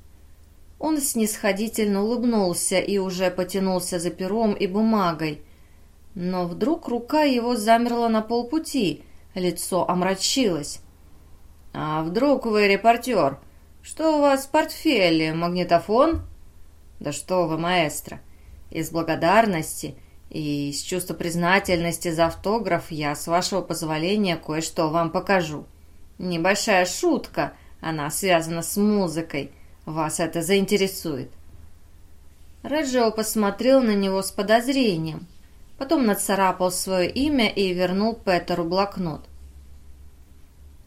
Он снисходительно улыбнулся и уже потянулся за пером и бумагой. Но вдруг рука его замерла на полпути, лицо омрачилось. «А вдруг вы репортер? Что у вас в портфеле? Магнитофон?» «Да что вы, маэстро! Из благодарности и из чувства признательности за автограф я, с вашего позволения, кое-что вам покажу. Небольшая шутка, она связана с музыкой. Вас это заинтересует». Раджо посмотрел на него с подозрением, потом нацарапал свое имя и вернул Петеру блокнот.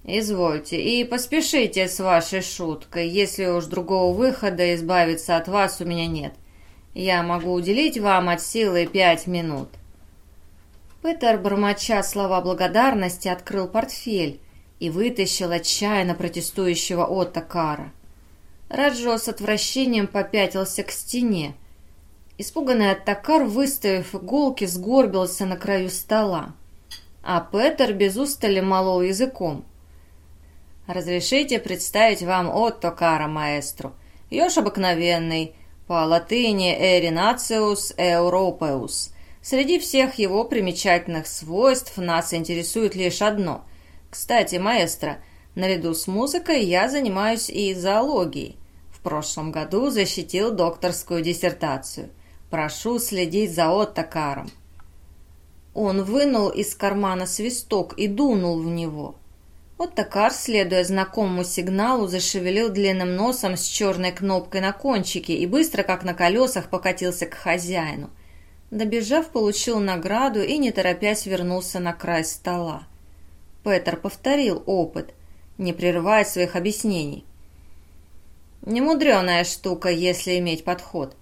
«Извольте, и поспешите с вашей шуткой, если уж другого выхода избавиться от вас у меня нет. Я могу уделить вам от силы пять минут». Петер, бормоча слова благодарности, открыл портфель и вытащил отчаянно протестующего Отто Кара. Раджо с отвращением попятился к стене. Испуганный Оттакар, выставив иголки, сгорбился на краю стола. А Петер без устали молол языком. Разрешите представить вам Отто Кара, маэстро. Еж обыкновенный, по латыни «эринациус европеус». Среди всех его примечательных свойств нас интересует лишь одно. Кстати, маэстро, наряду с музыкой я занимаюсь и зоологией. В прошлом году защитил докторскую диссертацию. Прошу следить за Отто Каром. Он вынул из кармана свисток и дунул в него – Оттокар, следуя знакомому сигналу, зашевелил длинным носом с черной кнопкой на кончике и быстро, как на колесах, покатился к хозяину. Добежав, получил награду и, не торопясь, вернулся на край стола. Петер повторил опыт, не прерывая своих объяснений. Немудреная штука, если иметь подход.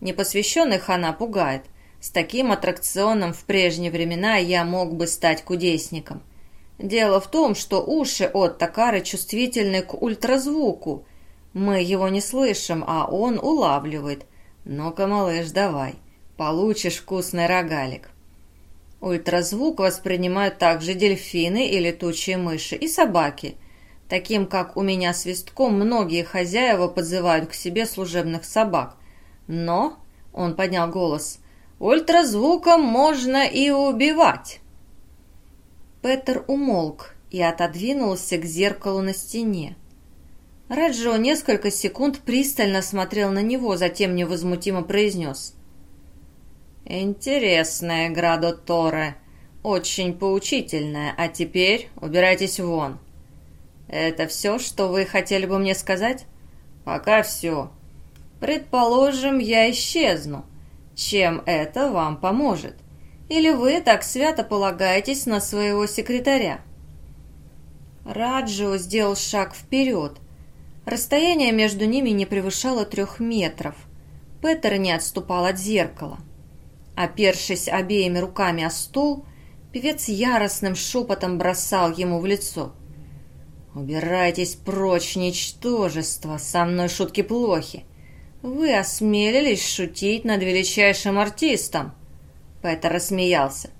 Непосвященных она пугает. С таким аттракционом в прежние времена я мог бы стать кудесником. Дело в том, что уши от Такары чувствительны к ультразвуку. Мы его не слышим, а он улавливает. Ну-ка, малыш, давай. Получишь вкусный рогалик. Ультразвук воспринимают также дельфины и летучие мыши, и собаки. Таким, как у меня свистком, многие хозяева подзывают к себе служебных собак. Но, он поднял голос, ультразвуком можно и убивать. Петер умолк и отодвинулся к зеркалу на стене. Раджо несколько секунд пристально смотрел на него, затем невозмутимо произнес. «Интересная игра, Торе, очень поучительная, а теперь убирайтесь вон». «Это все, что вы хотели бы мне сказать?» «Пока все. Предположим, я исчезну. Чем это вам поможет?» Или вы так свято полагаетесь на своего секретаря?» Раджио сделал шаг вперед. Расстояние между ними не превышало трех метров. Петер не отступал от зеркала. Опершись обеими руками о стол, певец яростным шепотом бросал ему в лицо. «Убирайтесь прочь, ничтожество, со мной шутки плохи. Вы осмелились шутить над величайшим артистом. Петер рассмеялся.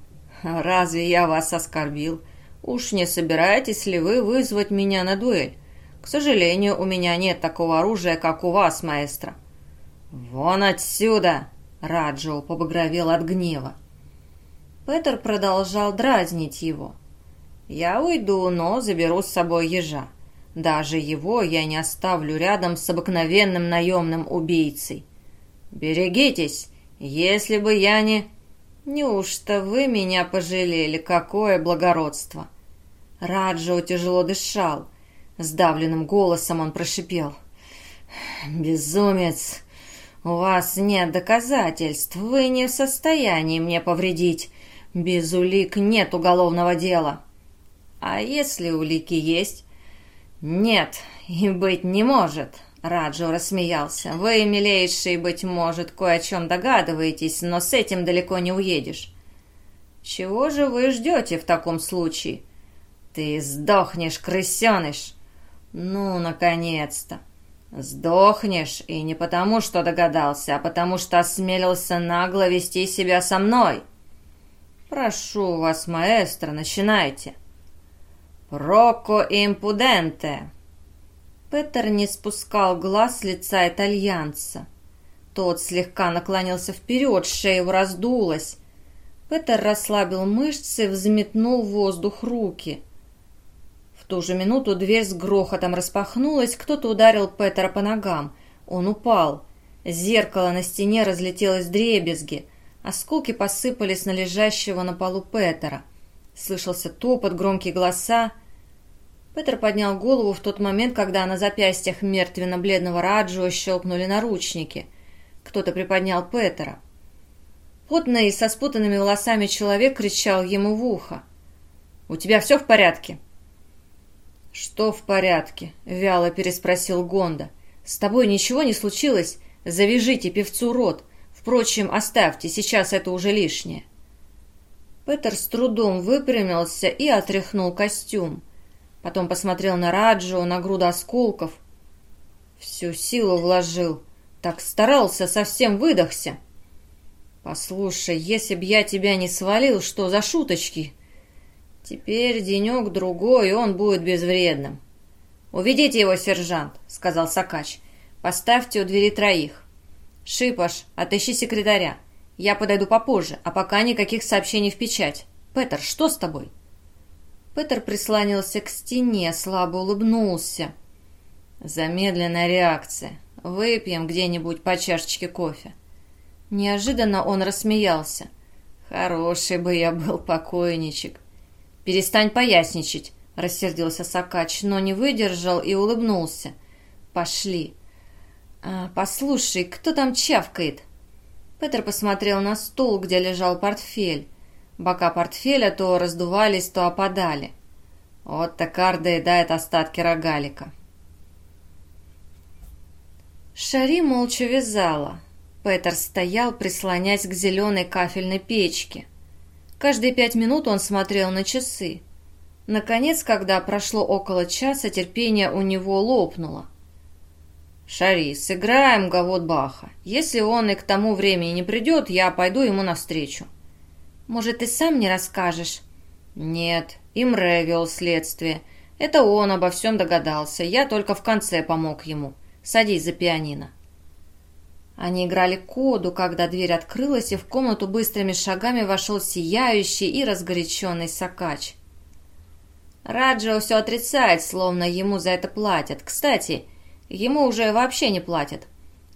«Разве я вас оскорбил? Уж не собираетесь ли вы вызвать меня на дуэль? К сожалению, у меня нет такого оружия, как у вас, маэстро». «Вон отсюда!» — Раджоу побагровел от гнева. Петер продолжал дразнить его. «Я уйду, но заберу с собой ежа. Даже его я не оставлю рядом с обыкновенным наемным убийцей. Берегитесь, если бы я не...» «Неужто вы меня пожалели? Какое благородство!» Раджо тяжело дышал. Сдавленным голосом он прошипел. «Безумец! У вас нет доказательств. Вы не в состоянии мне повредить. Без улик нет уголовного дела. А если улики есть? Нет, и быть не может. Раджо рассмеялся. «Вы, милейший, быть может, кое о чем догадываетесь, но с этим далеко не уедешь». «Чего же вы ждете в таком случае?» «Ты сдохнешь, крысеныш!» «Ну, наконец-то!» «Сдохнешь, и не потому, что догадался, а потому, что осмелился нагло вести себя со мной!» «Прошу вас, маэстро, начинайте!» «Проко импуденте!» Петер не спускал глаз с лица итальянца. Тот слегка наклонился вперед, шея его раздулась. Петер расслабил мышцы, взметнул в воздух руки. В ту же минуту дверь с грохотом распахнулась, кто-то ударил Петера по ногам. Он упал. Зеркало на стене разлетелось дребезги. Осколки посыпались на лежащего на полу Петера. Слышался топот, громкие голоса. Петр поднял голову в тот момент, когда на запястьях мертвенно-бледного Раджо щелкнули наручники. Кто-то приподнял Петера. Потный со спутанными волосами человек кричал ему в ухо. «У тебя все в порядке?» «Что в порядке?» — вяло переспросил Гонда. «С тобой ничего не случилось? Завяжите певцу рот. Впрочем, оставьте, сейчас это уже лишнее». Петр с трудом выпрямился и отряхнул костюм. Потом посмотрел на Раджу, на груду осколков. Всю силу вложил. Так старался, совсем выдохся. Послушай, если б я тебя не свалил, что за шуточки? Теперь денек-другой, он будет безвредным. «Уведите его, сержант», — сказал Сакач. «Поставьте у двери троих. Шипаш, отыщи секретаря. Я подойду попозже, а пока никаких сообщений в печать. Петер, что с тобой?» Петер прислонился к стене, слабо улыбнулся. Замедленная реакция. Выпьем где-нибудь по чашечке кофе. Неожиданно он рассмеялся. Хороший бы я был покойничек. Перестань поясничать, рассердился Сакач, но не выдержал и улыбнулся. Пошли. А, послушай, кто там чавкает? Петр посмотрел на стол, где лежал портфель. Бока портфеля то раздувались, то опадали. Вот Токар доедает остатки рогалика. Шари молча вязала. Петер стоял, прислонясь к зеленой кафельной печке. Каждые пять минут он смотрел на часы. Наконец, когда прошло около часа, терпение у него лопнуло. «Шари, сыграем Гавот Баха. Если он и к тому времени не придет, я пойду ему навстречу». Может, ты сам не расскажешь?» «Нет, Имре вел следствие. Это он обо всем догадался. Я только в конце помог ему. Садись за пианино». Они играли коду, когда дверь открылась, и в комнату быстрыми шагами вошел сияющий и разгоряченный Сакач. Раджо все отрицает, словно ему за это платят. Кстати, ему уже вообще не платят.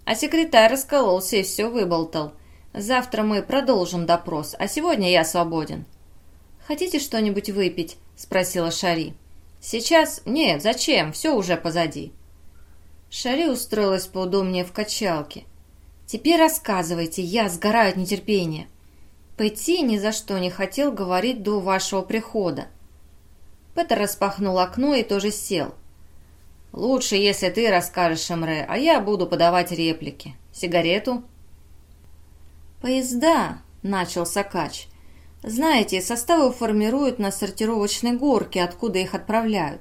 А секретарь раскололся и все выболтал. Завтра мы продолжим допрос, а сегодня я свободен». «Хотите что-нибудь выпить?» – спросила Шари. «Сейчас? Нет, зачем? Все уже позади». Шари устроилась поудобнее в качалке. «Теперь рассказывайте, я сгораю от нетерпения». Пойти ни за что не хотел говорить до вашего прихода. Петр распахнул окно и тоже сел. «Лучше, если ты расскажешь, Эмре, а я буду подавать реплики. Сигарету?» «Поезда», — начал Сакач. «Знаете, составы формируют на сортировочной горке, откуда их отправляют.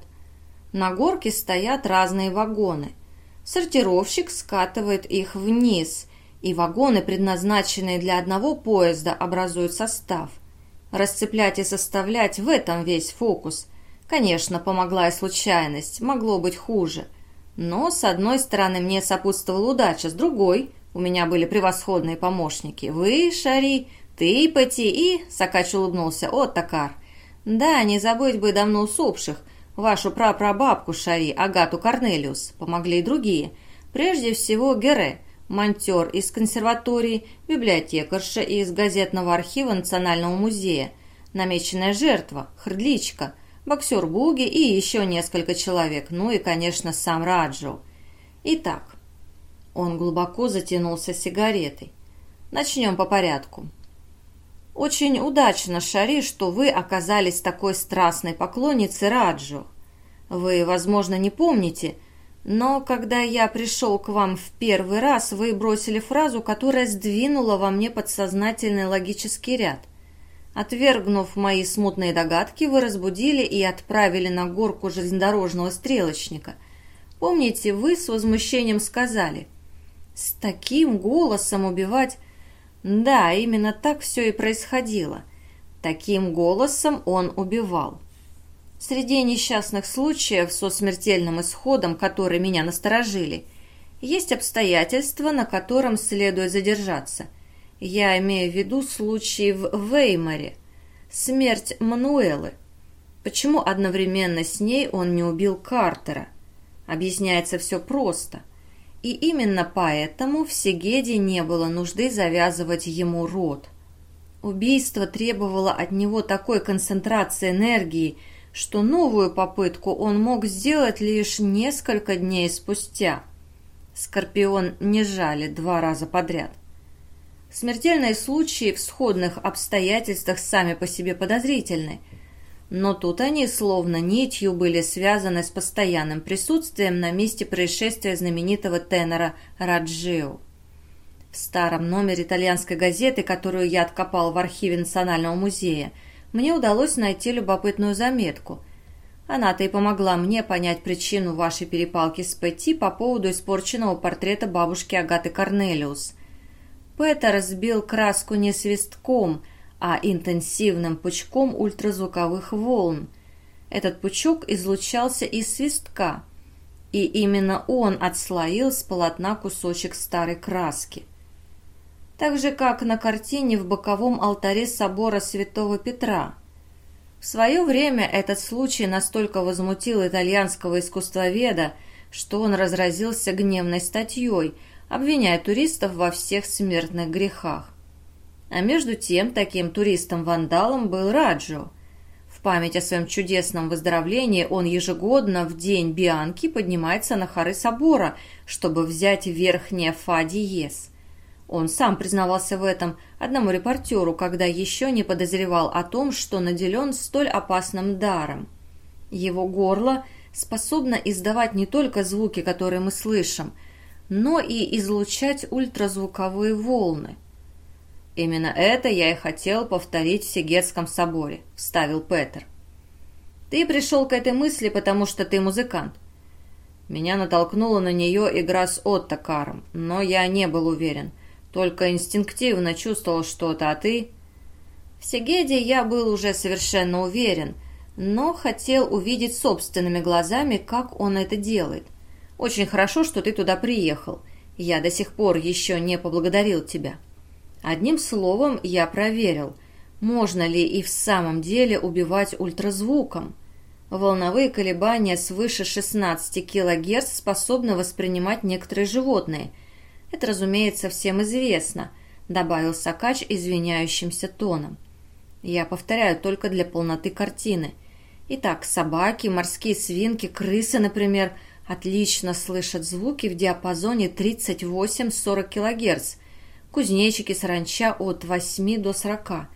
На горке стоят разные вагоны. Сортировщик скатывает их вниз, и вагоны, предназначенные для одного поезда, образуют состав. Расцеплять и составлять в этом весь фокус. Конечно, помогла и случайность, могло быть хуже. Но, с одной стороны, мне сопутствовала удача, с другой — у меня были превосходные помощники. Вы, Шари, ты, Пати и...» Сакач улыбнулся. «О, Такар! Да, не забыть бы давно усопших. Вашу прапрабабку Шари, Агату Корнелиус. Помогли и другие. Прежде всего Гере, монтер из консерватории, библиотекарша из газетного архива Национального музея, намеченная жертва, Хрдличка, боксер Буги и еще несколько человек, ну и, конечно, сам Раджо. Итак, он глубоко затянулся сигаретой. Начнем по порядку. Очень удачно, Шари, что вы оказались такой страстной поклонницей Раджу. Вы, возможно, не помните, но когда я пришел к вам в первый раз, вы бросили фразу, которая сдвинула во мне подсознательный логический ряд. Отвергнув мои смутные догадки, вы разбудили и отправили на горку железнодорожного стрелочника. Помните, вы с возмущением сказали, «С таким голосом убивать...» Да, именно так все и происходило. Таким голосом он убивал. Среди несчастных случаев со смертельным исходом, которые меня насторожили, есть обстоятельства, на котором следует задержаться. Я имею в виду случай в Веймаре. Смерть Мануэлы. Почему одновременно с ней он не убил Картера? Объясняется все просто – и именно поэтому в Сегеде не было нужды завязывать ему рот. Убийство требовало от него такой концентрации энергии, что новую попытку он мог сделать лишь несколько дней спустя. Скорпион не жали два раза подряд. Смертельные случаи в сходных обстоятельствах сами по себе подозрительны – но тут они словно нитью были связаны с постоянным присутствием на месте происшествия знаменитого тенора Раджио. В старом номере итальянской газеты, которую я откопал в архиве Национального музея, мне удалось найти любопытную заметку. Она-то и помогла мне понять причину вашей перепалки с Петти по поводу испорченного портрета бабушки Агаты Корнелиус. Петер сбил краску не свистком – а интенсивным пучком ультразвуковых волн. Этот пучок излучался из свистка, и именно он отслоил с полотна кусочек старой краски. Так же, как на картине в боковом алтаре собора Святого Петра. В свое время этот случай настолько возмутил итальянского искусствоведа, что он разразился гневной статьей, обвиняя туристов во всех смертных грехах. А между тем, таким туристом-вандалом был Раджо. В память о своем чудесном выздоровлении он ежегодно в день Бианки поднимается на хоры собора, чтобы взять верхнее фа-диез. Он сам признавался в этом одному репортеру, когда еще не подозревал о том, что наделен столь опасным даром. Его горло способно издавать не только звуки, которые мы слышим, но и излучать ультразвуковые волны. «Именно это я и хотел повторить в Сегетском соборе», — вставил Петер. «Ты пришел к этой мысли, потому что ты музыкант». Меня натолкнула на нее игра с Оттокаром, но я не был уверен, только инстинктивно чувствовал что-то, а ты... В Сегеде я был уже совершенно уверен, но хотел увидеть собственными глазами, как он это делает. Очень хорошо, что ты туда приехал. Я до сих пор еще не поблагодарил тебя». Одним словом, я проверил, можно ли и в самом деле убивать ультразвуком. Волновые колебания свыше 16 кГц способны воспринимать некоторые животные. Это, разумеется, всем известно, добавил Сакач извиняющимся тоном. Я повторяю только для полноты картины. Итак, собаки, морские свинки, крысы, например, отлично слышат звуки в диапазоне 38-40 кГц, кузнечики, саранча от 8 до 40.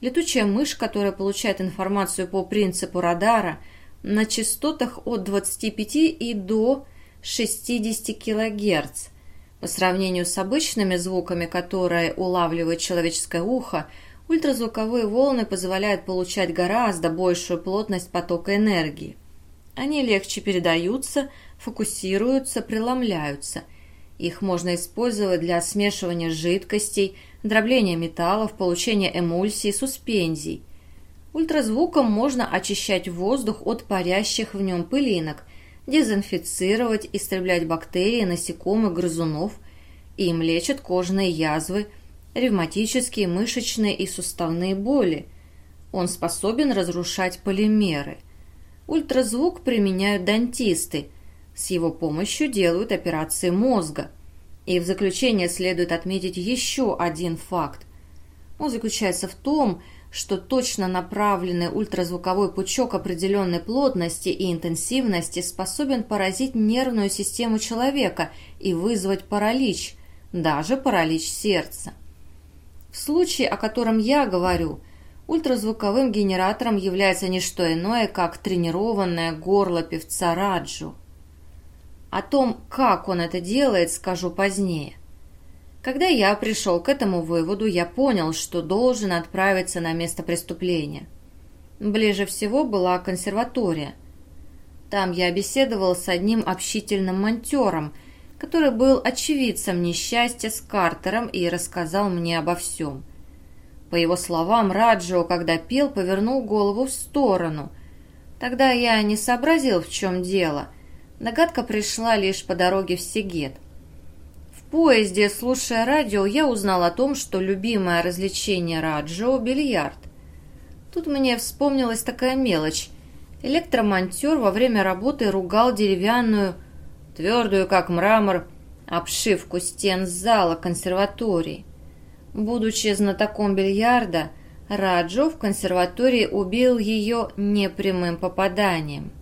Летучая мышь, которая получает информацию по принципу радара на частотах от 25 и до 60 кГц. По сравнению с обычными звуками, которые улавливает человеческое ухо, ультразвуковые волны позволяют получать гораздо большую плотность потока энергии. Они легче передаются, фокусируются, преломляются – их можно использовать для смешивания жидкостей, дробления металлов, получения эмульсий, суспензий. Ультразвуком можно очищать воздух от парящих в нем пылинок, дезинфицировать, истреблять бактерии, насекомых, грызунов. Им лечат кожные язвы, ревматические, мышечные и суставные боли. Он способен разрушать полимеры. Ультразвук применяют дантисты – с его помощью делают операции мозга. И в заключение следует отметить еще один факт. Он заключается в том, что точно направленный ультразвуковой пучок определенной плотности и интенсивности способен поразить нервную систему человека и вызвать паралич, даже паралич сердца. В случае, о котором я говорю, ультразвуковым генератором является не что иное, как тренированное горло певца Раджу. О том, как он это делает, скажу позднее. Когда я пришел к этому выводу, я понял, что должен отправиться на место преступления. Ближе всего была консерватория. Там я беседовал с одним общительным монтером, который был очевидцем несчастья с Картером и рассказал мне обо всем. По его словам, Раджо, когда пел, повернул голову в сторону. Тогда я не сообразил, в чем дело. Догадка пришла лишь по дороге в Сигет – поезде, слушая радио, я узнал о том, что любимое развлечение Раджо – бильярд. Тут мне вспомнилась такая мелочь. Электромонтер во время работы ругал деревянную, твердую как мрамор, обшивку стен зала консерватории. Будучи знатоком бильярда, Раджо в консерватории убил ее непрямым попаданием.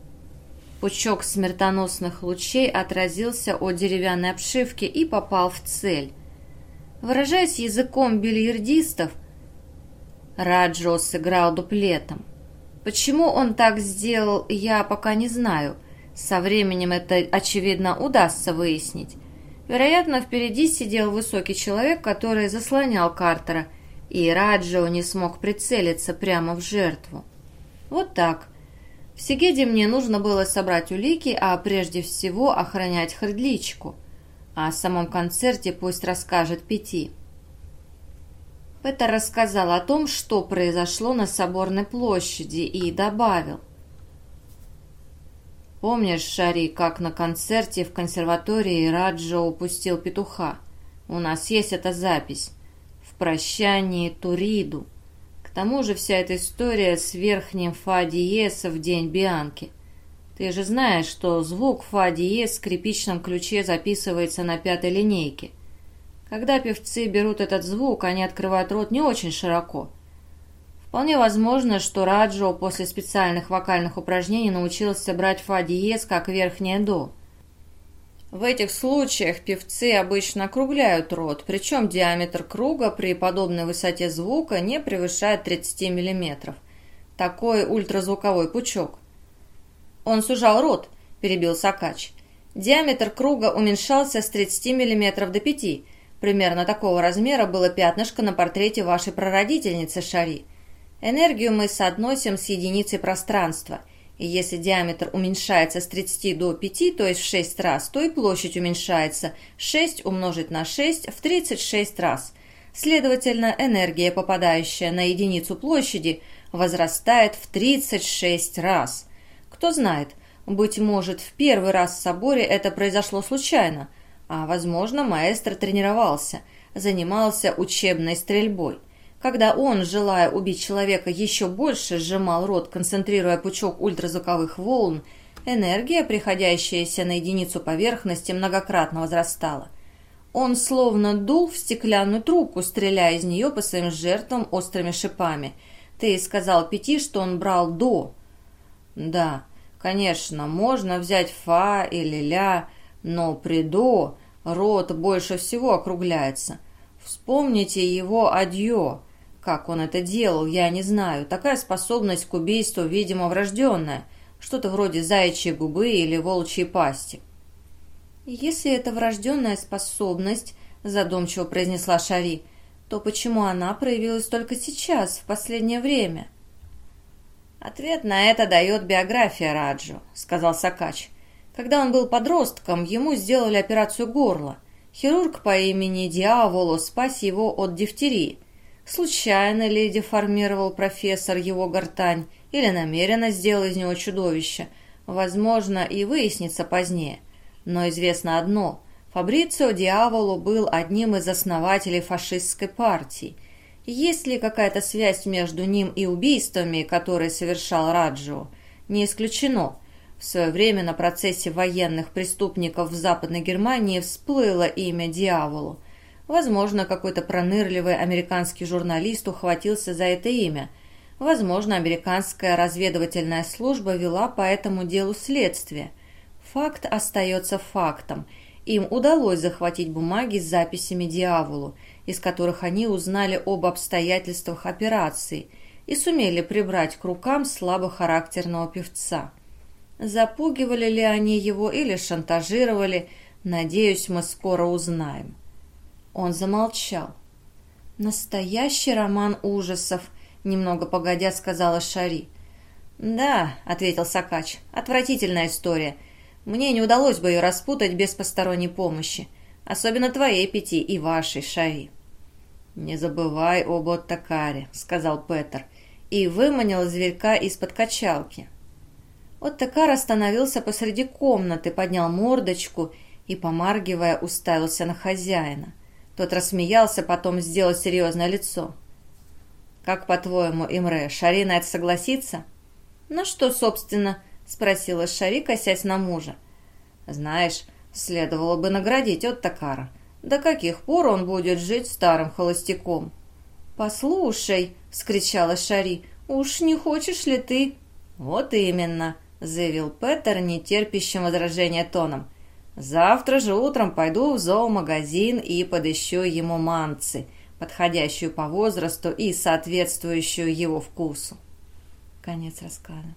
Пучок смертоносных лучей отразился от деревянной обшивки и попал в цель. Выражаясь языком бильярдистов, Раджо сыграл дуплетом. Почему он так сделал, я пока не знаю. Со временем это, очевидно, удастся выяснить. Вероятно, впереди сидел высокий человек, который заслонял Картера, и Раджо не смог прицелиться прямо в жертву. Вот так. В Сигеде мне нужно было собрать улики, а прежде всего охранять Хрдличку. А о самом концерте пусть расскажет Пяти. Петер рассказал о том, что произошло на Соборной площади, и добавил. «Помнишь, Шари, как на концерте в консерватории Раджо упустил петуха? У нас есть эта запись. В прощании Туриду» тому же вся эта история с верхним фа диез в день Бианки. Ты же знаешь, что звук фа диез в скрипичном ключе записывается на пятой линейке. Когда певцы берут этот звук, они открывают рот не очень широко. Вполне возможно, что Раджо после специальных вокальных упражнений научился брать фа диез как верхнее до. В этих случаях певцы обычно округляют рот, причем диаметр круга при подобной высоте звука не превышает 30 мм. Такой ультразвуковой пучок. «Он сужал рот», – перебил Сакач. Диаметр круга уменьшался с 30 мм до 5 Примерно такого размера было пятнышко на портрете вашей прародительницы Шари. Энергию мы соотносим с единицей пространства – и если диаметр уменьшается с 30 до 5, то есть в 6 раз, то и площадь уменьшается 6 умножить на 6 в 36 раз. Следовательно, энергия, попадающая на единицу площади, возрастает в 36 раз. Кто знает, быть может, в первый раз в соборе это произошло случайно, а, возможно, маэстро тренировался, занимался учебной стрельбой. Когда он, желая убить человека, еще больше сжимал рот, концентрируя пучок ультразвуковых волн, энергия, приходящаяся на единицу поверхности, многократно возрастала. Он словно дул в стеклянную трубку, стреляя из нее по своим жертвам острыми шипами. Ты сказал Пяти, что он брал до. Да, конечно, можно взять фа или ля, но при до рот больше всего округляется. Вспомните его адьё. Как он это делал, я не знаю. Такая способность к убийству, видимо, врожденная. Что-то вроде заячьей губы или волчьей пасти. «Если это врожденная способность», – задумчиво произнесла Шари, – «то почему она проявилась только сейчас, в последнее время?» «Ответ на это дает биография Раджу», – сказал Сакач. «Когда он был подростком, ему сделали операцию горла. Хирург по имени Диаволо спас его от дифтерии. Случайно ли деформировал профессор его гортань или намеренно сделал из него чудовище, возможно, и выяснится позднее. Но известно одно – Фабрицио Диаволо был одним из основателей фашистской партии. Есть ли какая-то связь между ним и убийствами, которые совершал Раджио? Не исключено. В свое время на процессе военных преступников в Западной Германии всплыло имя Диаволу. Возможно, какой-то пронырливый американский журналист ухватился за это имя. Возможно, американская разведывательная служба вела по этому делу следствие. Факт остается фактом. Им удалось захватить бумаги с записями дьяволу. из которых они узнали об обстоятельствах операции и сумели прибрать к рукам слабохарактерного певца. Запугивали ли они его или шантажировали, надеюсь, мы скоро узнаем. Он замолчал. «Настоящий роман ужасов», — немного погодя сказала Шари. «Да», — ответил Сакач, — «отвратительная история. Мне не удалось бы ее распутать без посторонней помощи, особенно твоей пяти и вашей, Шари». «Не забывай об Оттакаре», — сказал Петер, и выманил зверька из-под качалки. Оттакар остановился посреди комнаты, поднял мордочку и, помаргивая, уставился на хозяина. Тот рассмеялся, потом сделал серьезное лицо. «Как, по-твоему, Имре, Шари на это согласится?» «Ну что, собственно?» — спросила Шари, косясь на мужа. «Знаешь, следовало бы наградить Оттакара. До каких пор он будет жить старым холостяком? «Послушай!» — вскричала Шари. «Уж не хочешь ли ты?» «Вот именно!» — заявил Петер нетерпящим возражения тоном. «Завтра же утром пойду в зоомагазин и подыщу ему манцы, подходящую по возрасту и соответствующую его вкусу». Конец рассказа.